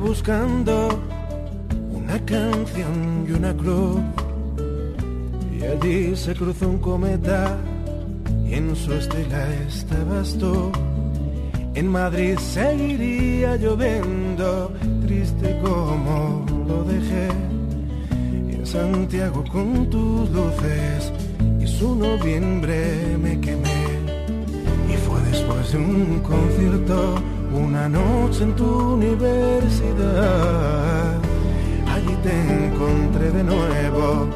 Buscando una canción y una cruz. Y allí se cruzó un cometa y en su estela estabas tú. En Madrid seguiría lloviendo, triste como lo dejé. En Santiago con tus luces y su noviembre me quemé. Y fue después de un concierto, una noche en tu universidad. Allí te encontré de nuevo.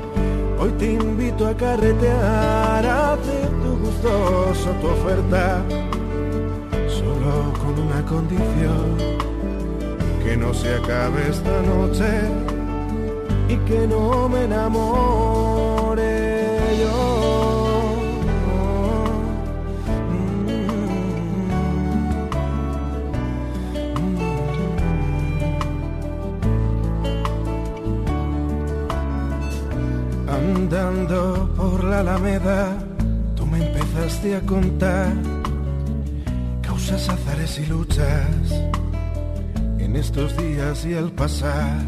Hoy te invito a carretear, a hacer tu gustoso tu oferta. Solo con una condición, que no se acabe esta noche y que no me enamore Andando por la Alameda, tú me empezaste a contar causas, azares y luchas en estos días y al pasar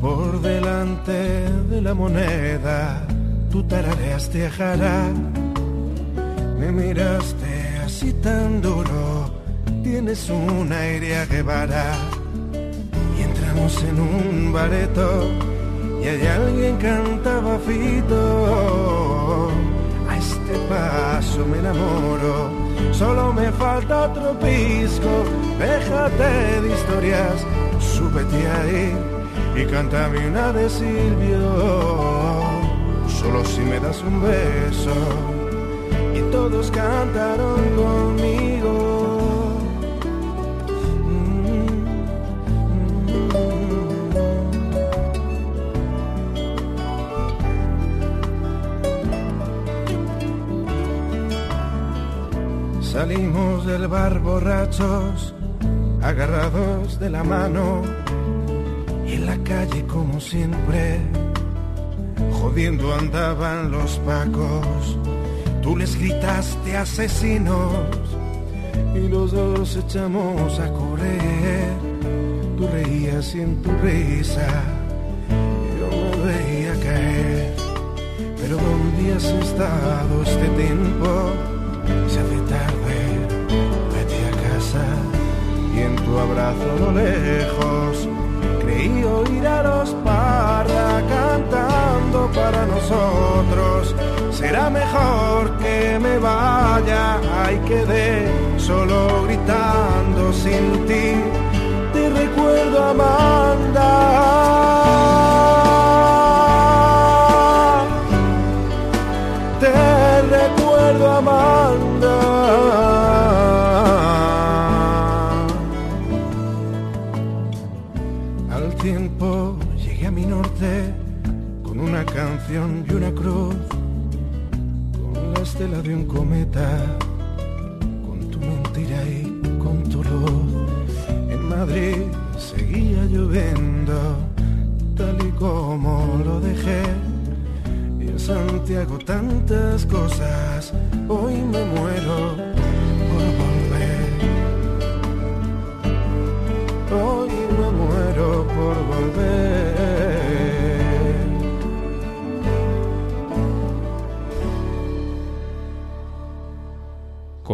por delante de la moneda, tú tarareaste a Jara, me miraste así tan duro, tienes un aire a Guevara. Y entramos en un bareto y hay alguien cantaba fito. A este paso me enamoro, solo me falta otro pisco. Déjate de historias, súbete ahí y cántame una de Silvio. Solo si me das un beso y todos cantaron conmigo. Salimos del bar borrachos, agarrados de la mano, y en la calle como siempre, jodiendo andaban los pacos. Tú les gritaste asesinos y los dos echamos a correr. Tú reías y en tu risa yo me veía caer. Pero ¿dónde has estado este tiempo? Se tu abrazo lo lejos creí oír a los parra cantando para nosotros. Será mejor que me vaya, ay quedé solo gritando sin ti. Te recuerdo Amanda. De un cometa, con tu mentira y con tu luz. En Madrid seguía lloviendo, tal y como lo dejé. Y en Santiago tantas cosas, hoy me muero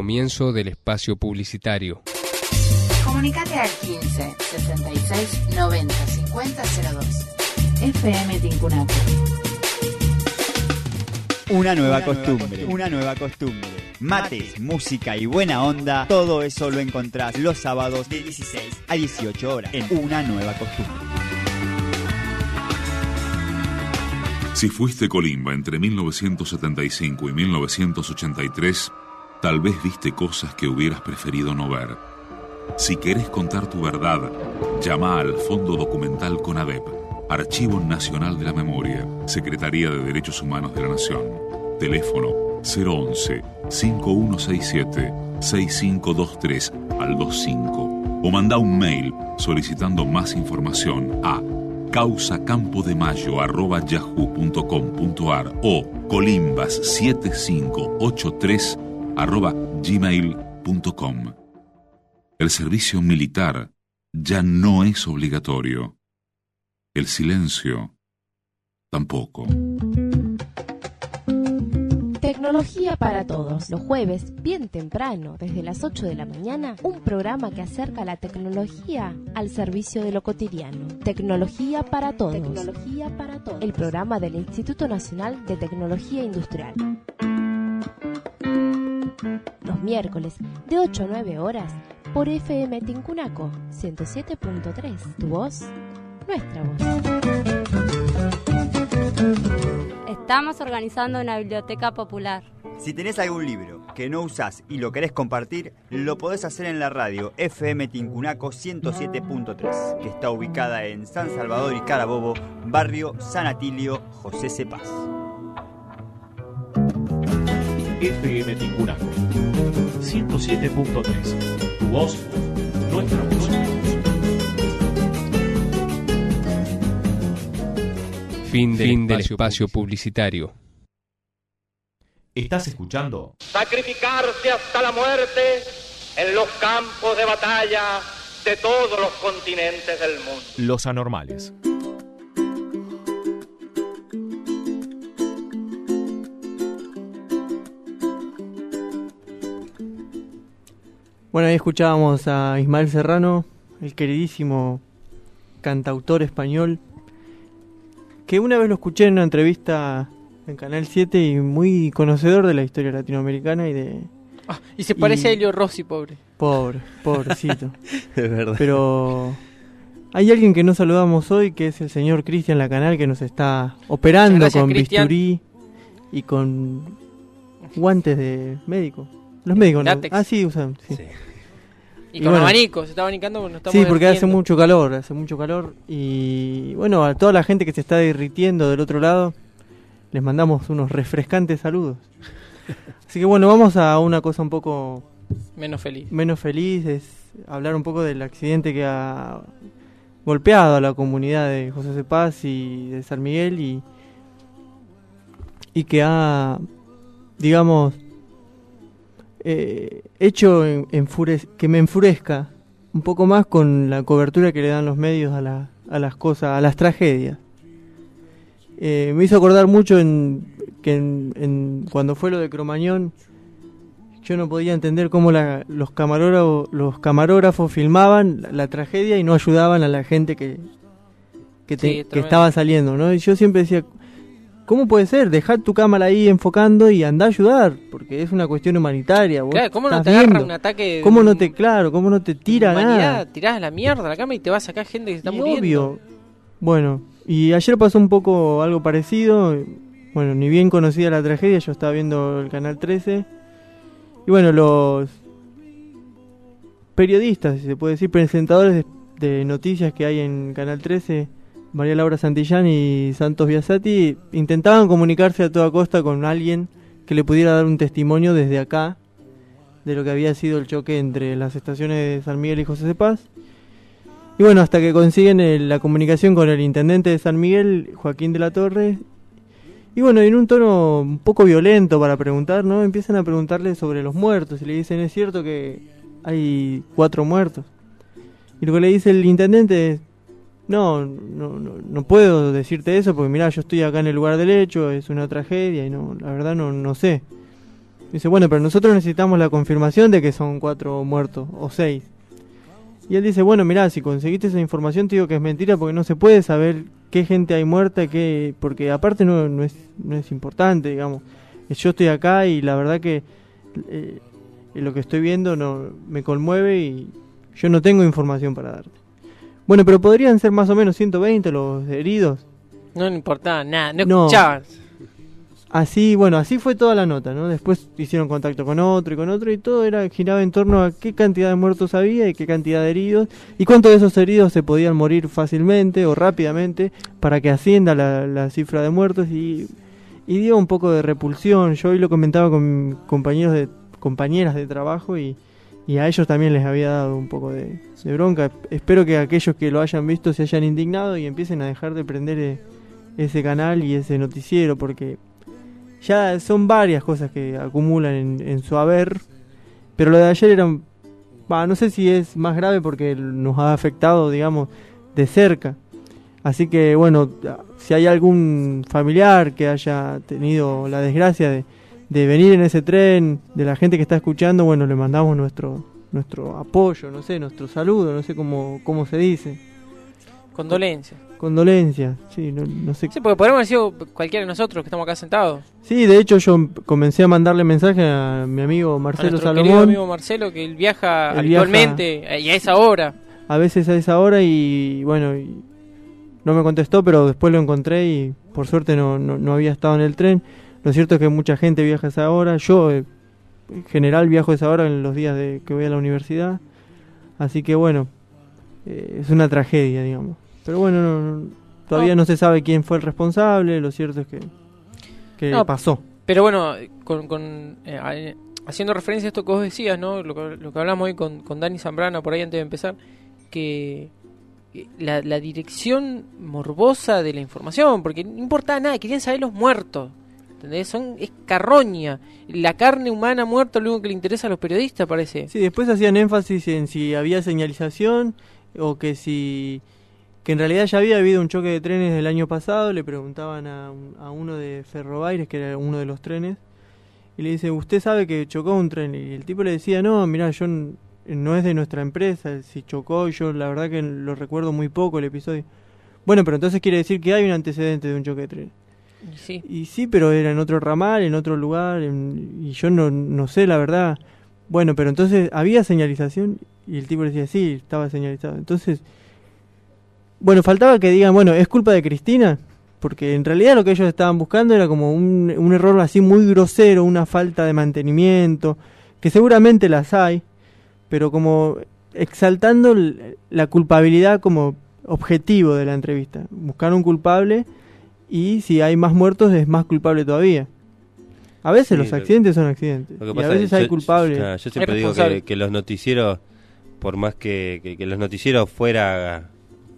Comienzo del espacio publicitario.
Comunicate al 15 66 90 50 02. FM Tincunaco.
Una nueva costumbre, una nueva costumbre. Mates, música y buena onda, todo eso lo encontrás los sábados de 16 a 18 horas en Una nueva costumbre.
Si fuiste Colimba entre 1975 y 1983, tal vez viste cosas que hubieras preferido no ver. Si querés contar tu verdad, llama al Fondo Documental CONADEP, Archivo Nacional de la Memoria, Secretaría de Derechos Humanos de la Nación. Teléfono 011-5167-6523 al 25 o manda un mail solicitando más información a causacampoDemayo.yahoo.com.ar o colimbas7583 arroba gmail.com. El servicio militar ya no es obligatorio. El silencio tampoco.
Te Tecnología para todos. Los jueves, bien temprano, desde las 8 de la mañana, un programa que acerca la tecnología al servicio de lo cotidiano. Tecnología para todos. Tecnología para todos. El programa del Instituto Nacional de Tecnología Industrial. Los miércoles, de 8 a 9 horas, por FM Tincunaco 107.3. Tu voz, nuestra voz.
Estamos organizando una biblioteca popular.
Si tenés algún libro que no usás y lo querés compartir, lo podés hacer en la radio FM Tincunaco 107.3, que está ubicada en San Salvador y Carabobo, barrio San Atilio, José Cepaz.
FM Tincunaco 107.3. Tu voz, nuestra voz.
Fin del, espacio publicitario.
Estás escuchando
sacrificarse hasta la muerte en los campos de batalla de todos los continentes del mundo.
Los Anormales.
Bueno, ahí escuchábamos a Ismael Serrano, el queridísimo cantautor español, que una vez lo escuché en una entrevista en Canal 7 y muy conocedor de la historia latinoamericana y de...
Ah, y se parece a Elio Rossi, pobre.
Pobre, pobrecito.
Es verdad.
Pero hay alguien que no saludamos hoy, que es el señor Cristian Lacanal, que nos está operando
gracias,
con bisturí y con guantes de médico. Los médicos, ¿no?
Látex.
Ah, sí, usan. Sí,
Y,
Y
con
bueno.
abanico, se está abanicando porque nos estamos
Sí, porque hace mucho calor, hace mucho calor. Y bueno, a toda la gente que se está derritiendo del otro lado, les mandamos unos refrescantes saludos. Así que bueno, vamos a una cosa un poco
Menos feliz.
menos feliz, es hablar un poco del accidente que ha golpeado a la comunidad de José C. Paz y de San Miguel y, y que ha, digamos, eh, hecho en- que me enfurezca un poco más con la cobertura que le dan los medios a, la- a las cosas, a las tragedias. Eh, me hizo acordar mucho en, que en- en- cuando fue lo de Cromañón, yo no podía entender cómo la- los, camarógrafos, los camarógrafos filmaban la, la tragedia y no ayudaban a la gente que, que, te-
Sí,
que
tremendo.
estaba saliendo, ¿no? Y yo siempre decía, ¿cómo puede ser? Dejar tu cámara ahí enfocando y anda a ayudar, porque es una cuestión humanitaria. vos
Claro, ¿cómo no te agarra
viendo.
un ataque
¿Cómo no te, claro, cómo no te tira nada?
tirás a la mierda a la cama y te va a sacar gente que se está
Y
muriendo.
obvio. Bueno, y ayer pasó un poco algo parecido. Bueno, ni bien conocida la tragedia, yo estaba viendo el canal 13. Y bueno, los periodistas, si se puede decir, presentadores de, de noticias que hay en Canal 13, María Laura Santillán y Santos Biasati, intentaban comunicarse a toda costa con alguien que le pudiera dar un testimonio desde acá de lo que había sido el choque entre las estaciones de San Miguel y José de Paz. Y bueno, hasta que consiguen la comunicación con el intendente de San Miguel, Joaquín de la Torre. Y bueno, en un tono un poco violento para preguntar, ¿no? Empiezan a preguntarle sobre los muertos y le dicen, ¿es cierto que hay cuatro muertos? Y lo que le dice el intendente es, no, no, no, puedo decirte eso porque mira, yo estoy acá en el lugar del hecho, es una tragedia y no, la verdad no, no sé. Dice, bueno, pero nosotros necesitamos la confirmación de que son cuatro muertos o seis. Y él dice, bueno, mirá, si conseguiste esa información te digo que es mentira porque no se puede saber qué gente hay muerta, qué, porque aparte no, no, es, no es importante, digamos. Yo estoy acá y la verdad que eh, lo que estoy viendo no me conmueve y yo no tengo información para darte. Bueno, pero podrían ser más o menos 120 los heridos.
No le importaba nada, no,
No.
escuchaban.
Así, bueno, así fue toda la nota, ¿no? Después hicieron contacto con otro y con otro y todo era giraba en torno a qué cantidad de muertos había y qué cantidad de heridos y cuántos de esos heridos se podían morir fácilmente o rápidamente para que ascienda la, la cifra de muertos y, y dio un poco de repulsión. Yo hoy lo comentaba con compañeros de compañeras de trabajo y, y a ellos también les había dado un poco de, bronca. Espero que aquellos que lo hayan visto se hayan indignado y empiecen a dejar de prender eh, ese canal y ese noticiero porque ya son varias cosas que acumulan en, en su haber, pero lo de ayer era, no sé si es más grave porque nos ha afectado, digamos, de cerca. Así que bueno, si hay algún familiar que haya tenido la desgracia de, de venir en ese tren, de la gente que está escuchando, bueno, le mandamos nuestro nuestro apoyo, no sé, nuestro saludo, no sé cómo, cómo se dice.
Condolencias.
Condolencias, sí, no, no sé.
Sí, porque podríamos haber sido cualquiera de nosotros que estamos acá sentados.
Sí, de hecho yo comencé a mandarle mensaje a mi amigo
A
Marcelo
nuestro
Salomón.
querido amigo Marcelo, que él viaja
Él
habitualmente eh, y a esa hora.
a veces a esa hora y bueno, y no me contestó, pero después lo encontré y por suerte no, no, no había estado en el tren. Lo cierto es que mucha gente viaja a esa hora. Yo eh, en general viajo a esa hora en los días de que voy a la universidad. Así que bueno, eh, es una tragedia, digamos. Pero bueno, no- no- todavía no. se sabe quién fue el responsable. Lo cierto es que, pasó.
Pero bueno, con, con, eh, haciendo referencia a esto que vos decías, ¿no? Lo que, lo que hablamos hoy con, con Dani Zambrana por ahí antes de empezar, que la, la dirección morbosa de la información, porque no importaba nada, querían saber los muertos. ¿Entendés? Son, es carroña. La carne humana muerta único que le interesa a los periodistas, parece.
Sí, después hacían énfasis en si había señalización o que si que en realidad ya había habido un choque de trenes el año pasado, le preguntaban a, a uno de Ferrobaires, que era uno de los trenes, y le dice, ¿usted sabe que chocó un tren? Y el tipo le decía, no, mira, yo no es de nuestra empresa, si chocó, yo la verdad que lo recuerdo muy poco el episodio. Bueno, pero entonces quiere decir que hay un antecedente de un choque de tren.
Y sí.
Pero era en otro ramal, en otro lugar, en- y yo no, no sé la verdad. Bueno, pero entonces había señalización y el tipo decía, sí, estaba señalizado. Entonces, bueno, faltaba que digan, bueno, es culpa de Cristina, porque en realidad lo que ellos estaban buscando era como un, error así muy grosero, una falta de mantenimiento, que seguramente las hay, pero como exaltando la culpabilidad como objetivo de la entrevista. Buscar un culpable y si hay más muertos es más culpable todavía. A veces
Sí,
los
lo-
accidentes son accidentes
Lo que
y
pasa
a
es-
veces hay culpables.
yo siempre digo que, que los noticieros, por más que, que- que los noticieros fuera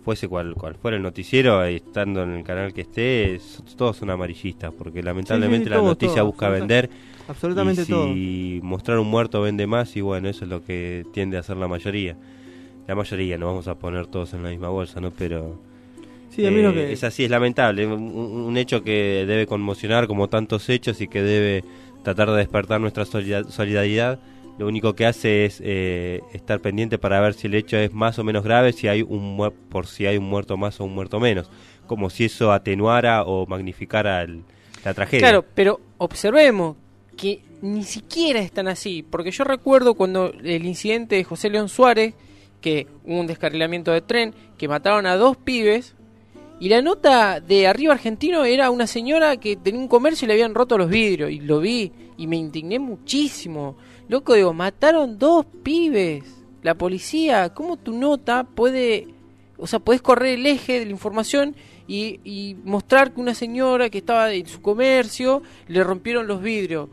fuese cual, cual fuera el noticiero, eh, estando en el canal que esté, es- todos son amarillistas, porque lamentablemente la
todos,
noticia
todos,
busca
absoluta-
vender.
absolutamente
y si mostrar un muerto vende más, y bueno, eso es lo que tiende a hacer la mayoría. La mayoría, no vamos a poner todos en la misma bolsa, ¿no? Pero...
Sí, a mí lo
eh,
que-
Es así, es lamentable. Un, un hecho que debe conmocionar como tantos hechos y que debe tratar de despertar nuestra solida- solidaridad. Lo único que hace es eh, estar pendiente para ver si el hecho es más o menos grave, si hay un por si hay un muerto más o un muerto menos. Como si eso atenuara o magnificara el- la tragedia.
Claro, pero observemos que ni siquiera están así, porque yo recuerdo cuando el incidente de José León Suárez, que hubo un descarrilamiento de tren, que mataron a dos pibes, y la nota de Arriba Argentino era una señora que tenía un comercio y le habían roto los vidrios, y lo vi, y me indigné muchísimo. Loco, digo, mataron dos pibes. La policía, ¿cómo tu nota puede o sea, podés correr el eje de la información y, mostrar que una señora que estaba en su comercio le rompieron los vidrios.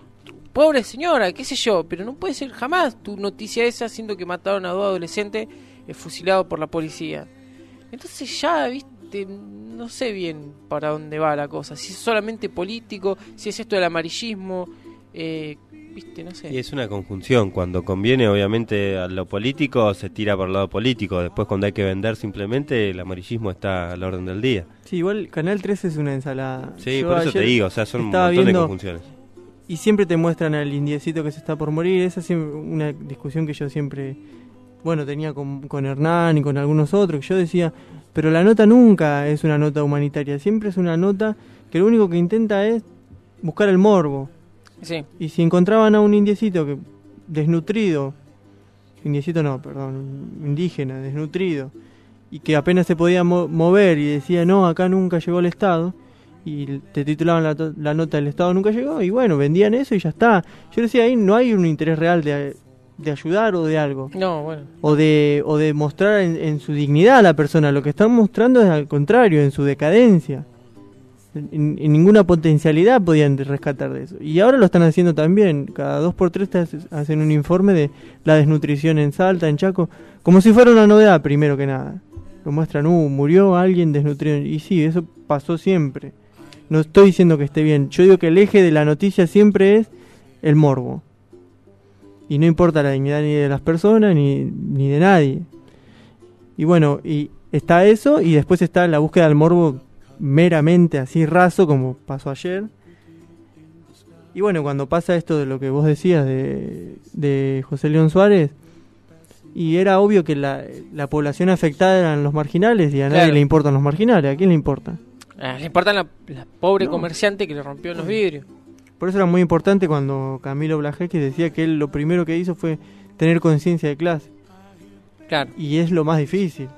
Pobre señora, qué sé yo, pero no puede ser jamás tu noticia esa siendo que mataron a dos adolescentes eh, fusilados por la policía. Entonces ya, viste, no sé bien para dónde va la cosa. Si es solamente político, si es esto del amarillismo, eh, viste, no sé.
Y es una conjunción. Cuando conviene, obviamente, a lo político se tira por el lado político. Después, cuando hay que vender, simplemente el amarillismo está a la orden del día.
Sí, igual Canal 13 es una ensalada.
Sí,
Yo
por eso te digo, o sea, son un montón de conjunciones.
Y siempre te muestran al indiecito que se está por morir. Esa es una discusión que yo siempre, bueno, tenía con, con Hernán y con algunos otros. que Yo decía, pero la nota nunca es una nota humanitaria. Siempre es una nota que lo único que intenta es buscar el morbo.
Sí.
Y si encontraban a un indiecito que desnutrido, indiecito no, perdón, indígena, desnutrido, y que apenas se podía mo- mover y decía, no, acá nunca llegó el Estado, y te titulaban la, to- la nota El Estado nunca llegó, y bueno, vendían eso y ya está. Yo decía, ahí no hay un interés real de, de ayudar o de algo.
No, bueno.
O de, o de mostrar en, en su dignidad a la persona. Lo que están mostrando es al contrario, en su decadencia. En, en ninguna potencialidad podían rescatar de eso. Y ahora lo están haciendo también. Cada dos por tres hacen un informe de la desnutrición en Salta, en Chaco. Como si fuera una novedad, primero que nada. Lo muestran, uh, murió alguien desnutrido. Y sí, eso pasó siempre. No estoy diciendo que esté bien. Yo digo que el eje de la noticia siempre es el morbo. Y no importa la dignidad ni de las personas ni, ni de nadie. Y bueno, y está eso y después está la búsqueda del morbo meramente así raso como pasó ayer. Y bueno, cuando pasa esto de lo que vos decías de, de José León Suárez, y era obvio que la, la población afectada eran los marginales y a nadie
Claro.
le importan los marginales. ¿A quién le importa?
Ah, le importa la, la pobre
No.
comerciante que le rompió los vidrios.
Por eso era muy importante cuando Camilo Blajewski decía que él lo primero que hizo fue tener conciencia de clase.
Claro.
Y es lo más difícil.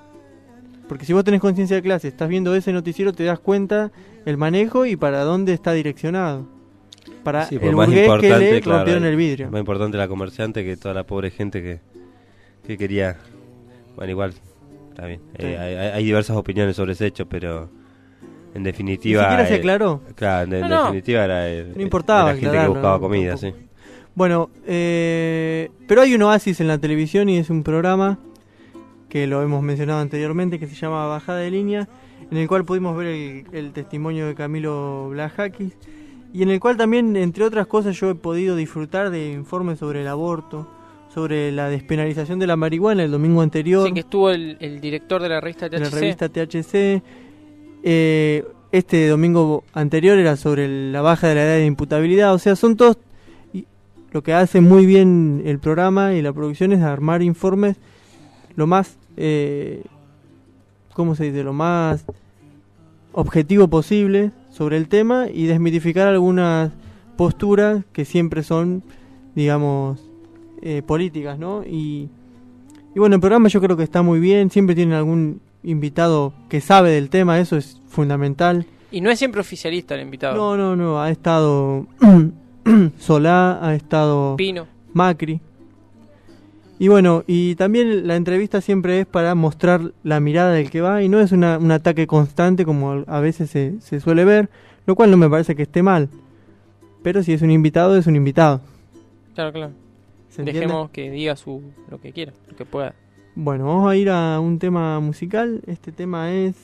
Porque si vos tenés conciencia de clase, estás viendo ese noticiero, te das cuenta el manejo y para dónde está direccionado. Para
Sí,
el
más
burgués que le
claro,
rompieron el vidrio.
Más importante la comerciante que toda la pobre gente que, que quería. Bueno, igual, está bien.
Sí.
Eh, hay diversas opiniones sobre ese hecho, pero en definitiva.
Ni siquiera se
eh,
aclaró.
Claro, en, en
No, no.
definitiva era. el-
No importaba
era gente que buscaba
no,
comida, sí.
Bueno, eh, pero hay un oasis en la televisión y es un programa que lo hemos mencionado anteriormente que se llama Bajada de Línea, en el cual pudimos ver el, el testimonio de Camilo Blajakis y en el cual también, entre otras cosas, yo he podido disfrutar de informes sobre el aborto, sobre la despenalización de la marihuana el domingo anterior
Sí, que estuvo el, el director de la revista
de la revista THC. Eh, este domingo anterior era sobre la baja de la edad de imputabilidad. O sea, son todos. lo que hace muy bien el programa y la producción es armar informes lo más. Eh, ¿Cómo se dice? Lo más objetivo posible sobre el tema y desmitificar algunas posturas que siempre son, digamos, eh, políticas, ¿no? Y, y bueno, el programa yo creo que está muy bien, siempre tienen algún invitado que sabe del tema, eso es fundamental.
Y no es siempre oficialista el invitado.
No, no, no, ha estado Solá, ha estado
Pino.
Macri. Y bueno, y también la entrevista siempre es para mostrar la mirada del que va y no es una- un ataque constante como a veces se, se suele ver, lo cual no me parece que esté mal. Pero si es un invitado, es un invitado.
Claro, claro. Dejemos que diga su lo que quiera, lo que pueda.
Bueno, vamos a ir a un tema musical. Este tema es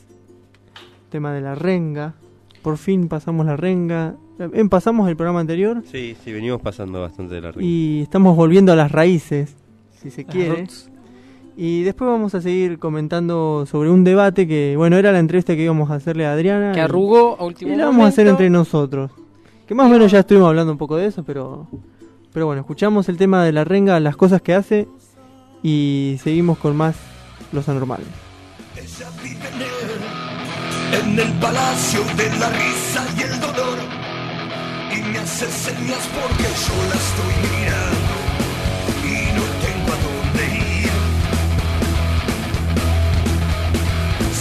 tema de la renga. Por fin pasamos la renga. Eh, Pasamos el programa anterior
Sí, sí, venimos pasando bastante de la ring.
y estamos volviendo a las raíces, si se quiere. Y después vamos a seguir comentando sobre un debate que, bueno, era la entrevista que íbamos a hacerle a Adriana.
Que
y-
arrugó a último
y la vamos a hacer entre nosotros. Que más o menos ya estuvimos hablando un poco de eso, pero pero bueno, escuchamos el tema de la renga, las cosas que hace y seguimos con más los anormales.
en el palacio de la risa y el dolor y me hace señas porque yo la estoy mirando y no tengo a dónde ir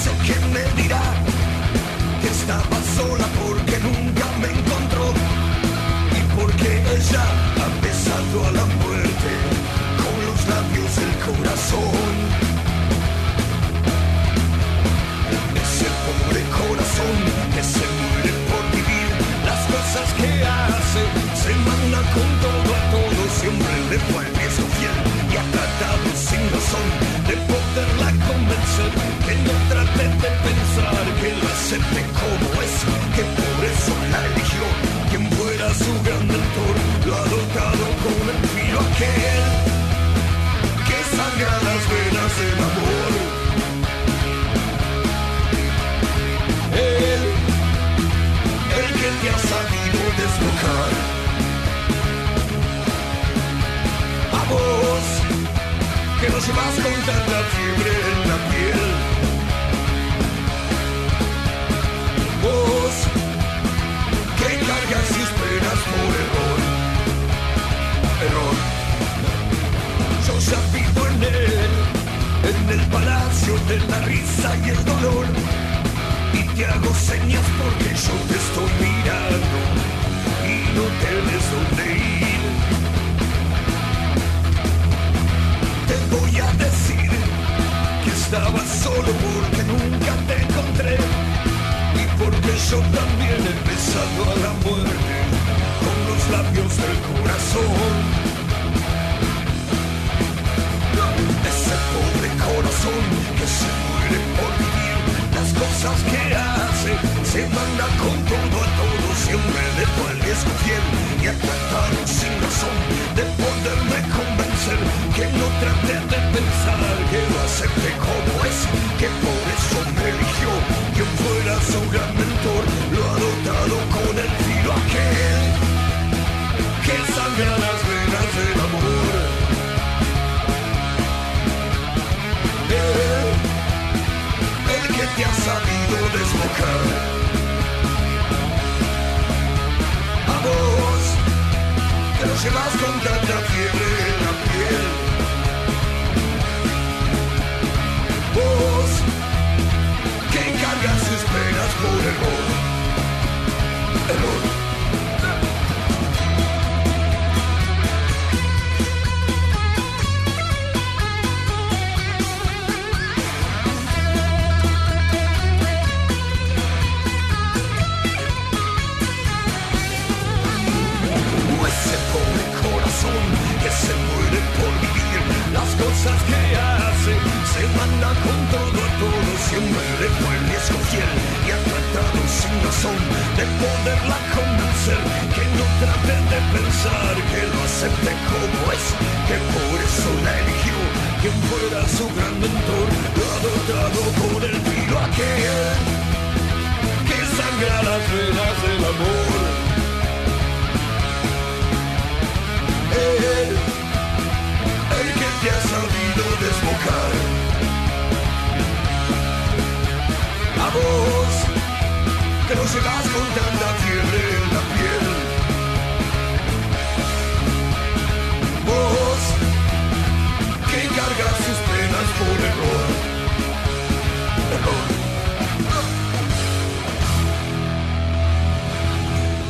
sé que me dirá que estaba sola porque nunca me encontró y porque ella ha besado a la muerte corazón. Pobre corazón que se muere por vivir. Las cosas que hace se manda con todo a todo siempre le fue viejo fiel. Y ha tratado sin razón de poderla convencer que no trate de pensar que lo acepte como es que por eso la eligió. Quien fuera su gran mentor lo ha dotado con el filo aquel nos llevas con tanta fiebre en la piel. Vos, que cargas y esperas por error. Error. Yo ya vivo en él, en el palacio de la risa y el dolor y te hago señas porque yo te estoy mirando y no tienes dónde ir. Voy a decir que estaba solo porque nunca te encontré y porque yo también he besado a la muerte con los labios del corazón. Ese pobre corazón que se muere por vivir las cosas que hace se manda con todo a todo siempre le fue al riesgo fiel y ha tratado sin razón de poderme convencer que no trate de pensar que lo acepte como es que por eso me eligió quien fuera su gran mentor lo ha dotado con el filo aquel sangra las venas del amor. El que te ha sabido desbocar. Llevas con tanta fiebre en la piel. Vos, que cargas sus penas por error. Error. Sin que no llevas con tanta fiebre en la piel. Vos, que cargas sus penas por. Error.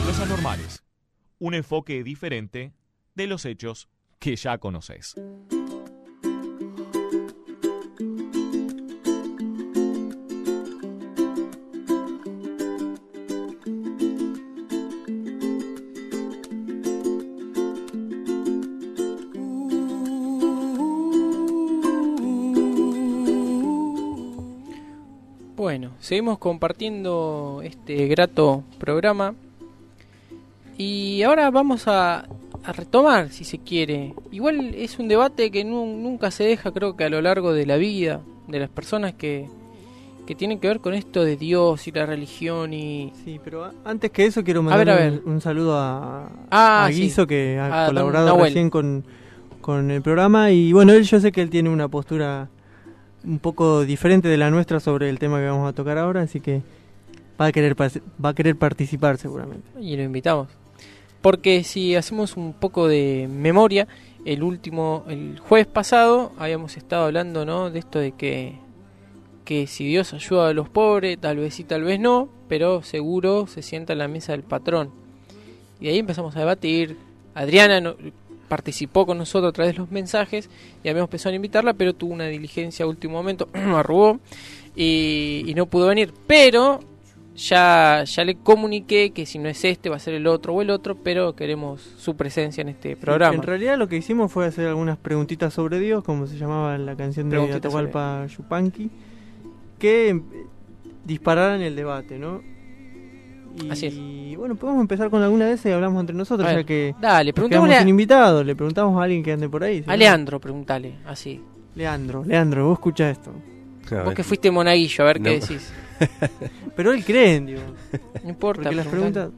Los anormales. Un enfoque diferente de los hechos que ya conoces.
Seguimos compartiendo este grato programa y ahora vamos a, a retomar, si se quiere. Igual es un debate que nu- nunca se deja, creo que a lo largo de la vida, de las personas que, que tienen que ver con esto de Dios y la religión y...
Sí, pero antes que eso quiero
A
mandar
ver, a ver.
Un, un saludo a,
Ah,
a
sí.
Guiso que ha
A
colaborado recién con, con el programa y bueno, él yo sé que él tiene una postura un poco diferente de la nuestra sobre el tema que vamos a tocar ahora, así que va a querer va a querer participar seguramente.
Y lo invitamos. Porque si hacemos un poco de memoria, el último, el jueves pasado habíamos estado hablando, ¿no? De esto de que, que si Dios ayuda a los pobres, tal vez sí, tal vez no, pero seguro se sienta en la mesa del patrón. Y ahí empezamos a debatir. Adriana participó con nosotros a través de los mensajes y habíamos pensado en invitarla, pero tuvo una diligencia a último momento, arrugó y, y no pudo venir. Pero ya, ya le comuniqué que si no es este va a ser el otro o el otro, pero queremos su presencia en este programa.
En realidad lo que hicimos fue hacer algunas preguntitas sobre Dios, como se llamaba la canción de Atahualpa Yupanqui, que eh, dispararan el debate, ¿no? Y
Así es.
bueno, podemos empezar con alguna de esas y hablamos entre nosotros, ya que
dale, preguntémosle a-
sin invitado, le preguntamos a alguien que ande por ahí. ¿sí?
A Leandro, preguntale, así.
Leandro, Leandro, vos escucha esto.
Vos que fuiste monaguillo, a ver
No.
qué decís.
Pero él cree en Dios.
No importa.
Porque las preguntas.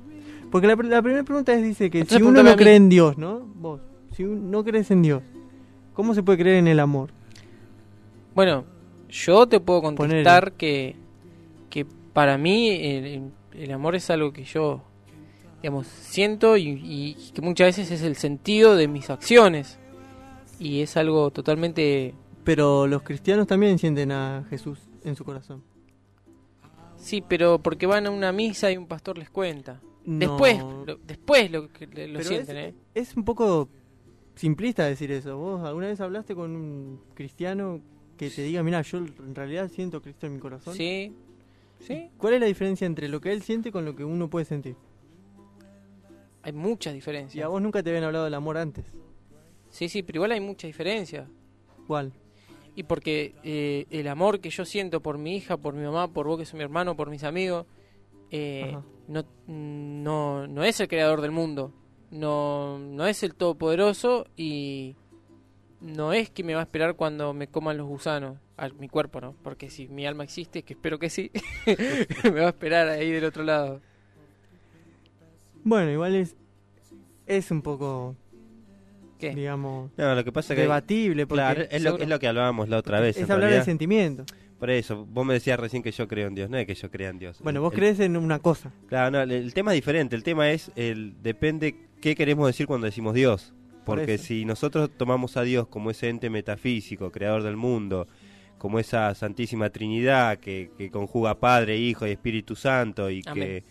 Porque la, la primera pregunta es: dice que
Entonces
si uno no cree en Dios, ¿no? Vos, si un- no crees en Dios, ¿cómo se puede creer en el amor?
Bueno, yo te puedo contestar que, que para mí el, el amor es algo que yo, digamos, siento y, y que muchas veces es el sentido de mis acciones. Y es algo totalmente...
Pero los cristianos también sienten a Jesús en su corazón.
Sí, pero porque van a una misa y un pastor les cuenta.
No.
Después, lo, después lo, que- lo sienten,
es,
¿eh?
es un poco simplista decir eso. ¿Vos alguna vez hablaste con un cristiano que te diga, mira, yo en realidad siento a Cristo en mi corazón?
Sí, sí.
¿Cuál es la diferencia entre lo que él siente con lo que uno puede sentir?
Hay muchas diferencias.
Y a vos nunca te habían hablado del amor antes.
Sí, sí, pero igual hay mucha diferencia.
¿Cuál?
Y porque eh, el amor que yo siento por mi hija, por mi mamá, por vos que sos mi hermano, por mis amigos, eh, no, no, no es el creador del mundo, no, no es el todopoderoso y no es que me va a esperar cuando me coman los gusanos, a mi cuerpo no, porque si mi alma existe, que espero que sí, me va a esperar ahí del otro lado.
Bueno, igual es, es un poco
¿Qué?
digamos,
No, lo que pasa es que...
debatible. Porque
Claro, es lo, es lo que hablábamos la otra vez.
es hablar de sentimiento.
Por eso, vos me decías recién que yo creo en Dios, no es que yo crea en Dios.
Bueno,
El-
vos
el-
crees en una cosa.
Claro, no, el, el tema es diferente. El tema es, el depende qué queremos decir cuando decimos Dios.
Por
Porque si nosotros tomamos a Dios como ese ente metafísico, creador del mundo, como esa Santísima Trinidad que, que conjuga Padre, Hijo y Espíritu Santo y
Amén.
que...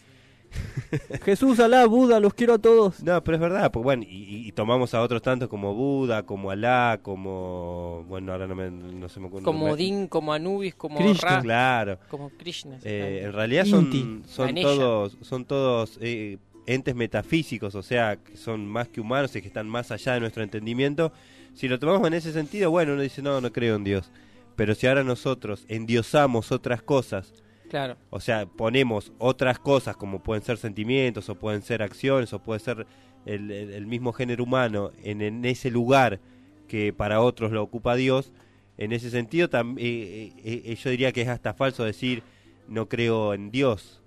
Jesús, Alá, Buda, los quiero a todos.
No, pero es verdad, pues bueno, y, y tomamos a otros tantos como Buda, como Alá, como... Bueno, ahora no, me, no se me ocurre.
Como
me-
Odín, como Anubis, como
Krishna.
Ra.
Claro.
Como Krishna.
Eh, en realidad son,
Inti.
son
Ganesha.
todos, son todos eh, entes metafísicos, o sea, que son más que humanos y que están más allá de nuestro entendimiento. Si lo tomamos en ese sentido, bueno, uno dice, no, no creo en Dios. Pero si ahora nosotros endiosamos otras cosas,
Claro.
o sea, ponemos otras cosas como pueden ser sentimientos o pueden ser acciones o puede ser el, el- el mismo género humano en, en ese lugar que para otros lo ocupa Dios, en ese sentido tam- eh, eh, eh, yo diría que es hasta falso decir no creo en Dios,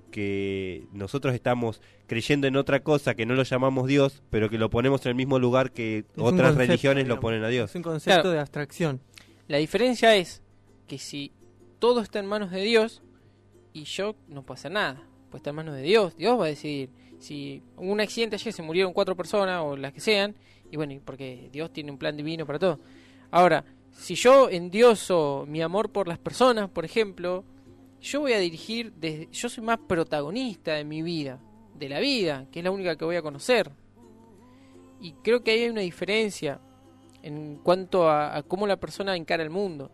porque nosotros estamos creyendo en otra cosa que no lo llamamos Dios, pero que lo ponemos en el mismo lugar que
Es
otras
concepto,
religiones lo ponen a Dios.
Es un concepto
Claro.
de abstracción.
La diferencia es que si todo está en manos de Dios y yo no puedo hacer nada, pues está en manos de Dios. Dios va a decidir. Si hubo un accidente ayer se murieron cuatro personas o las que sean, y bueno, porque Dios tiene un plan divino para todo. Ahora, si yo endioso mi amor por las personas, por ejemplo, yo voy a dirigir desde. Yo soy más protagonista de mi vida, de la vida, que es la única que voy a conocer. Y creo que ahí hay una diferencia en cuanto a, a cómo la persona encara el mundo,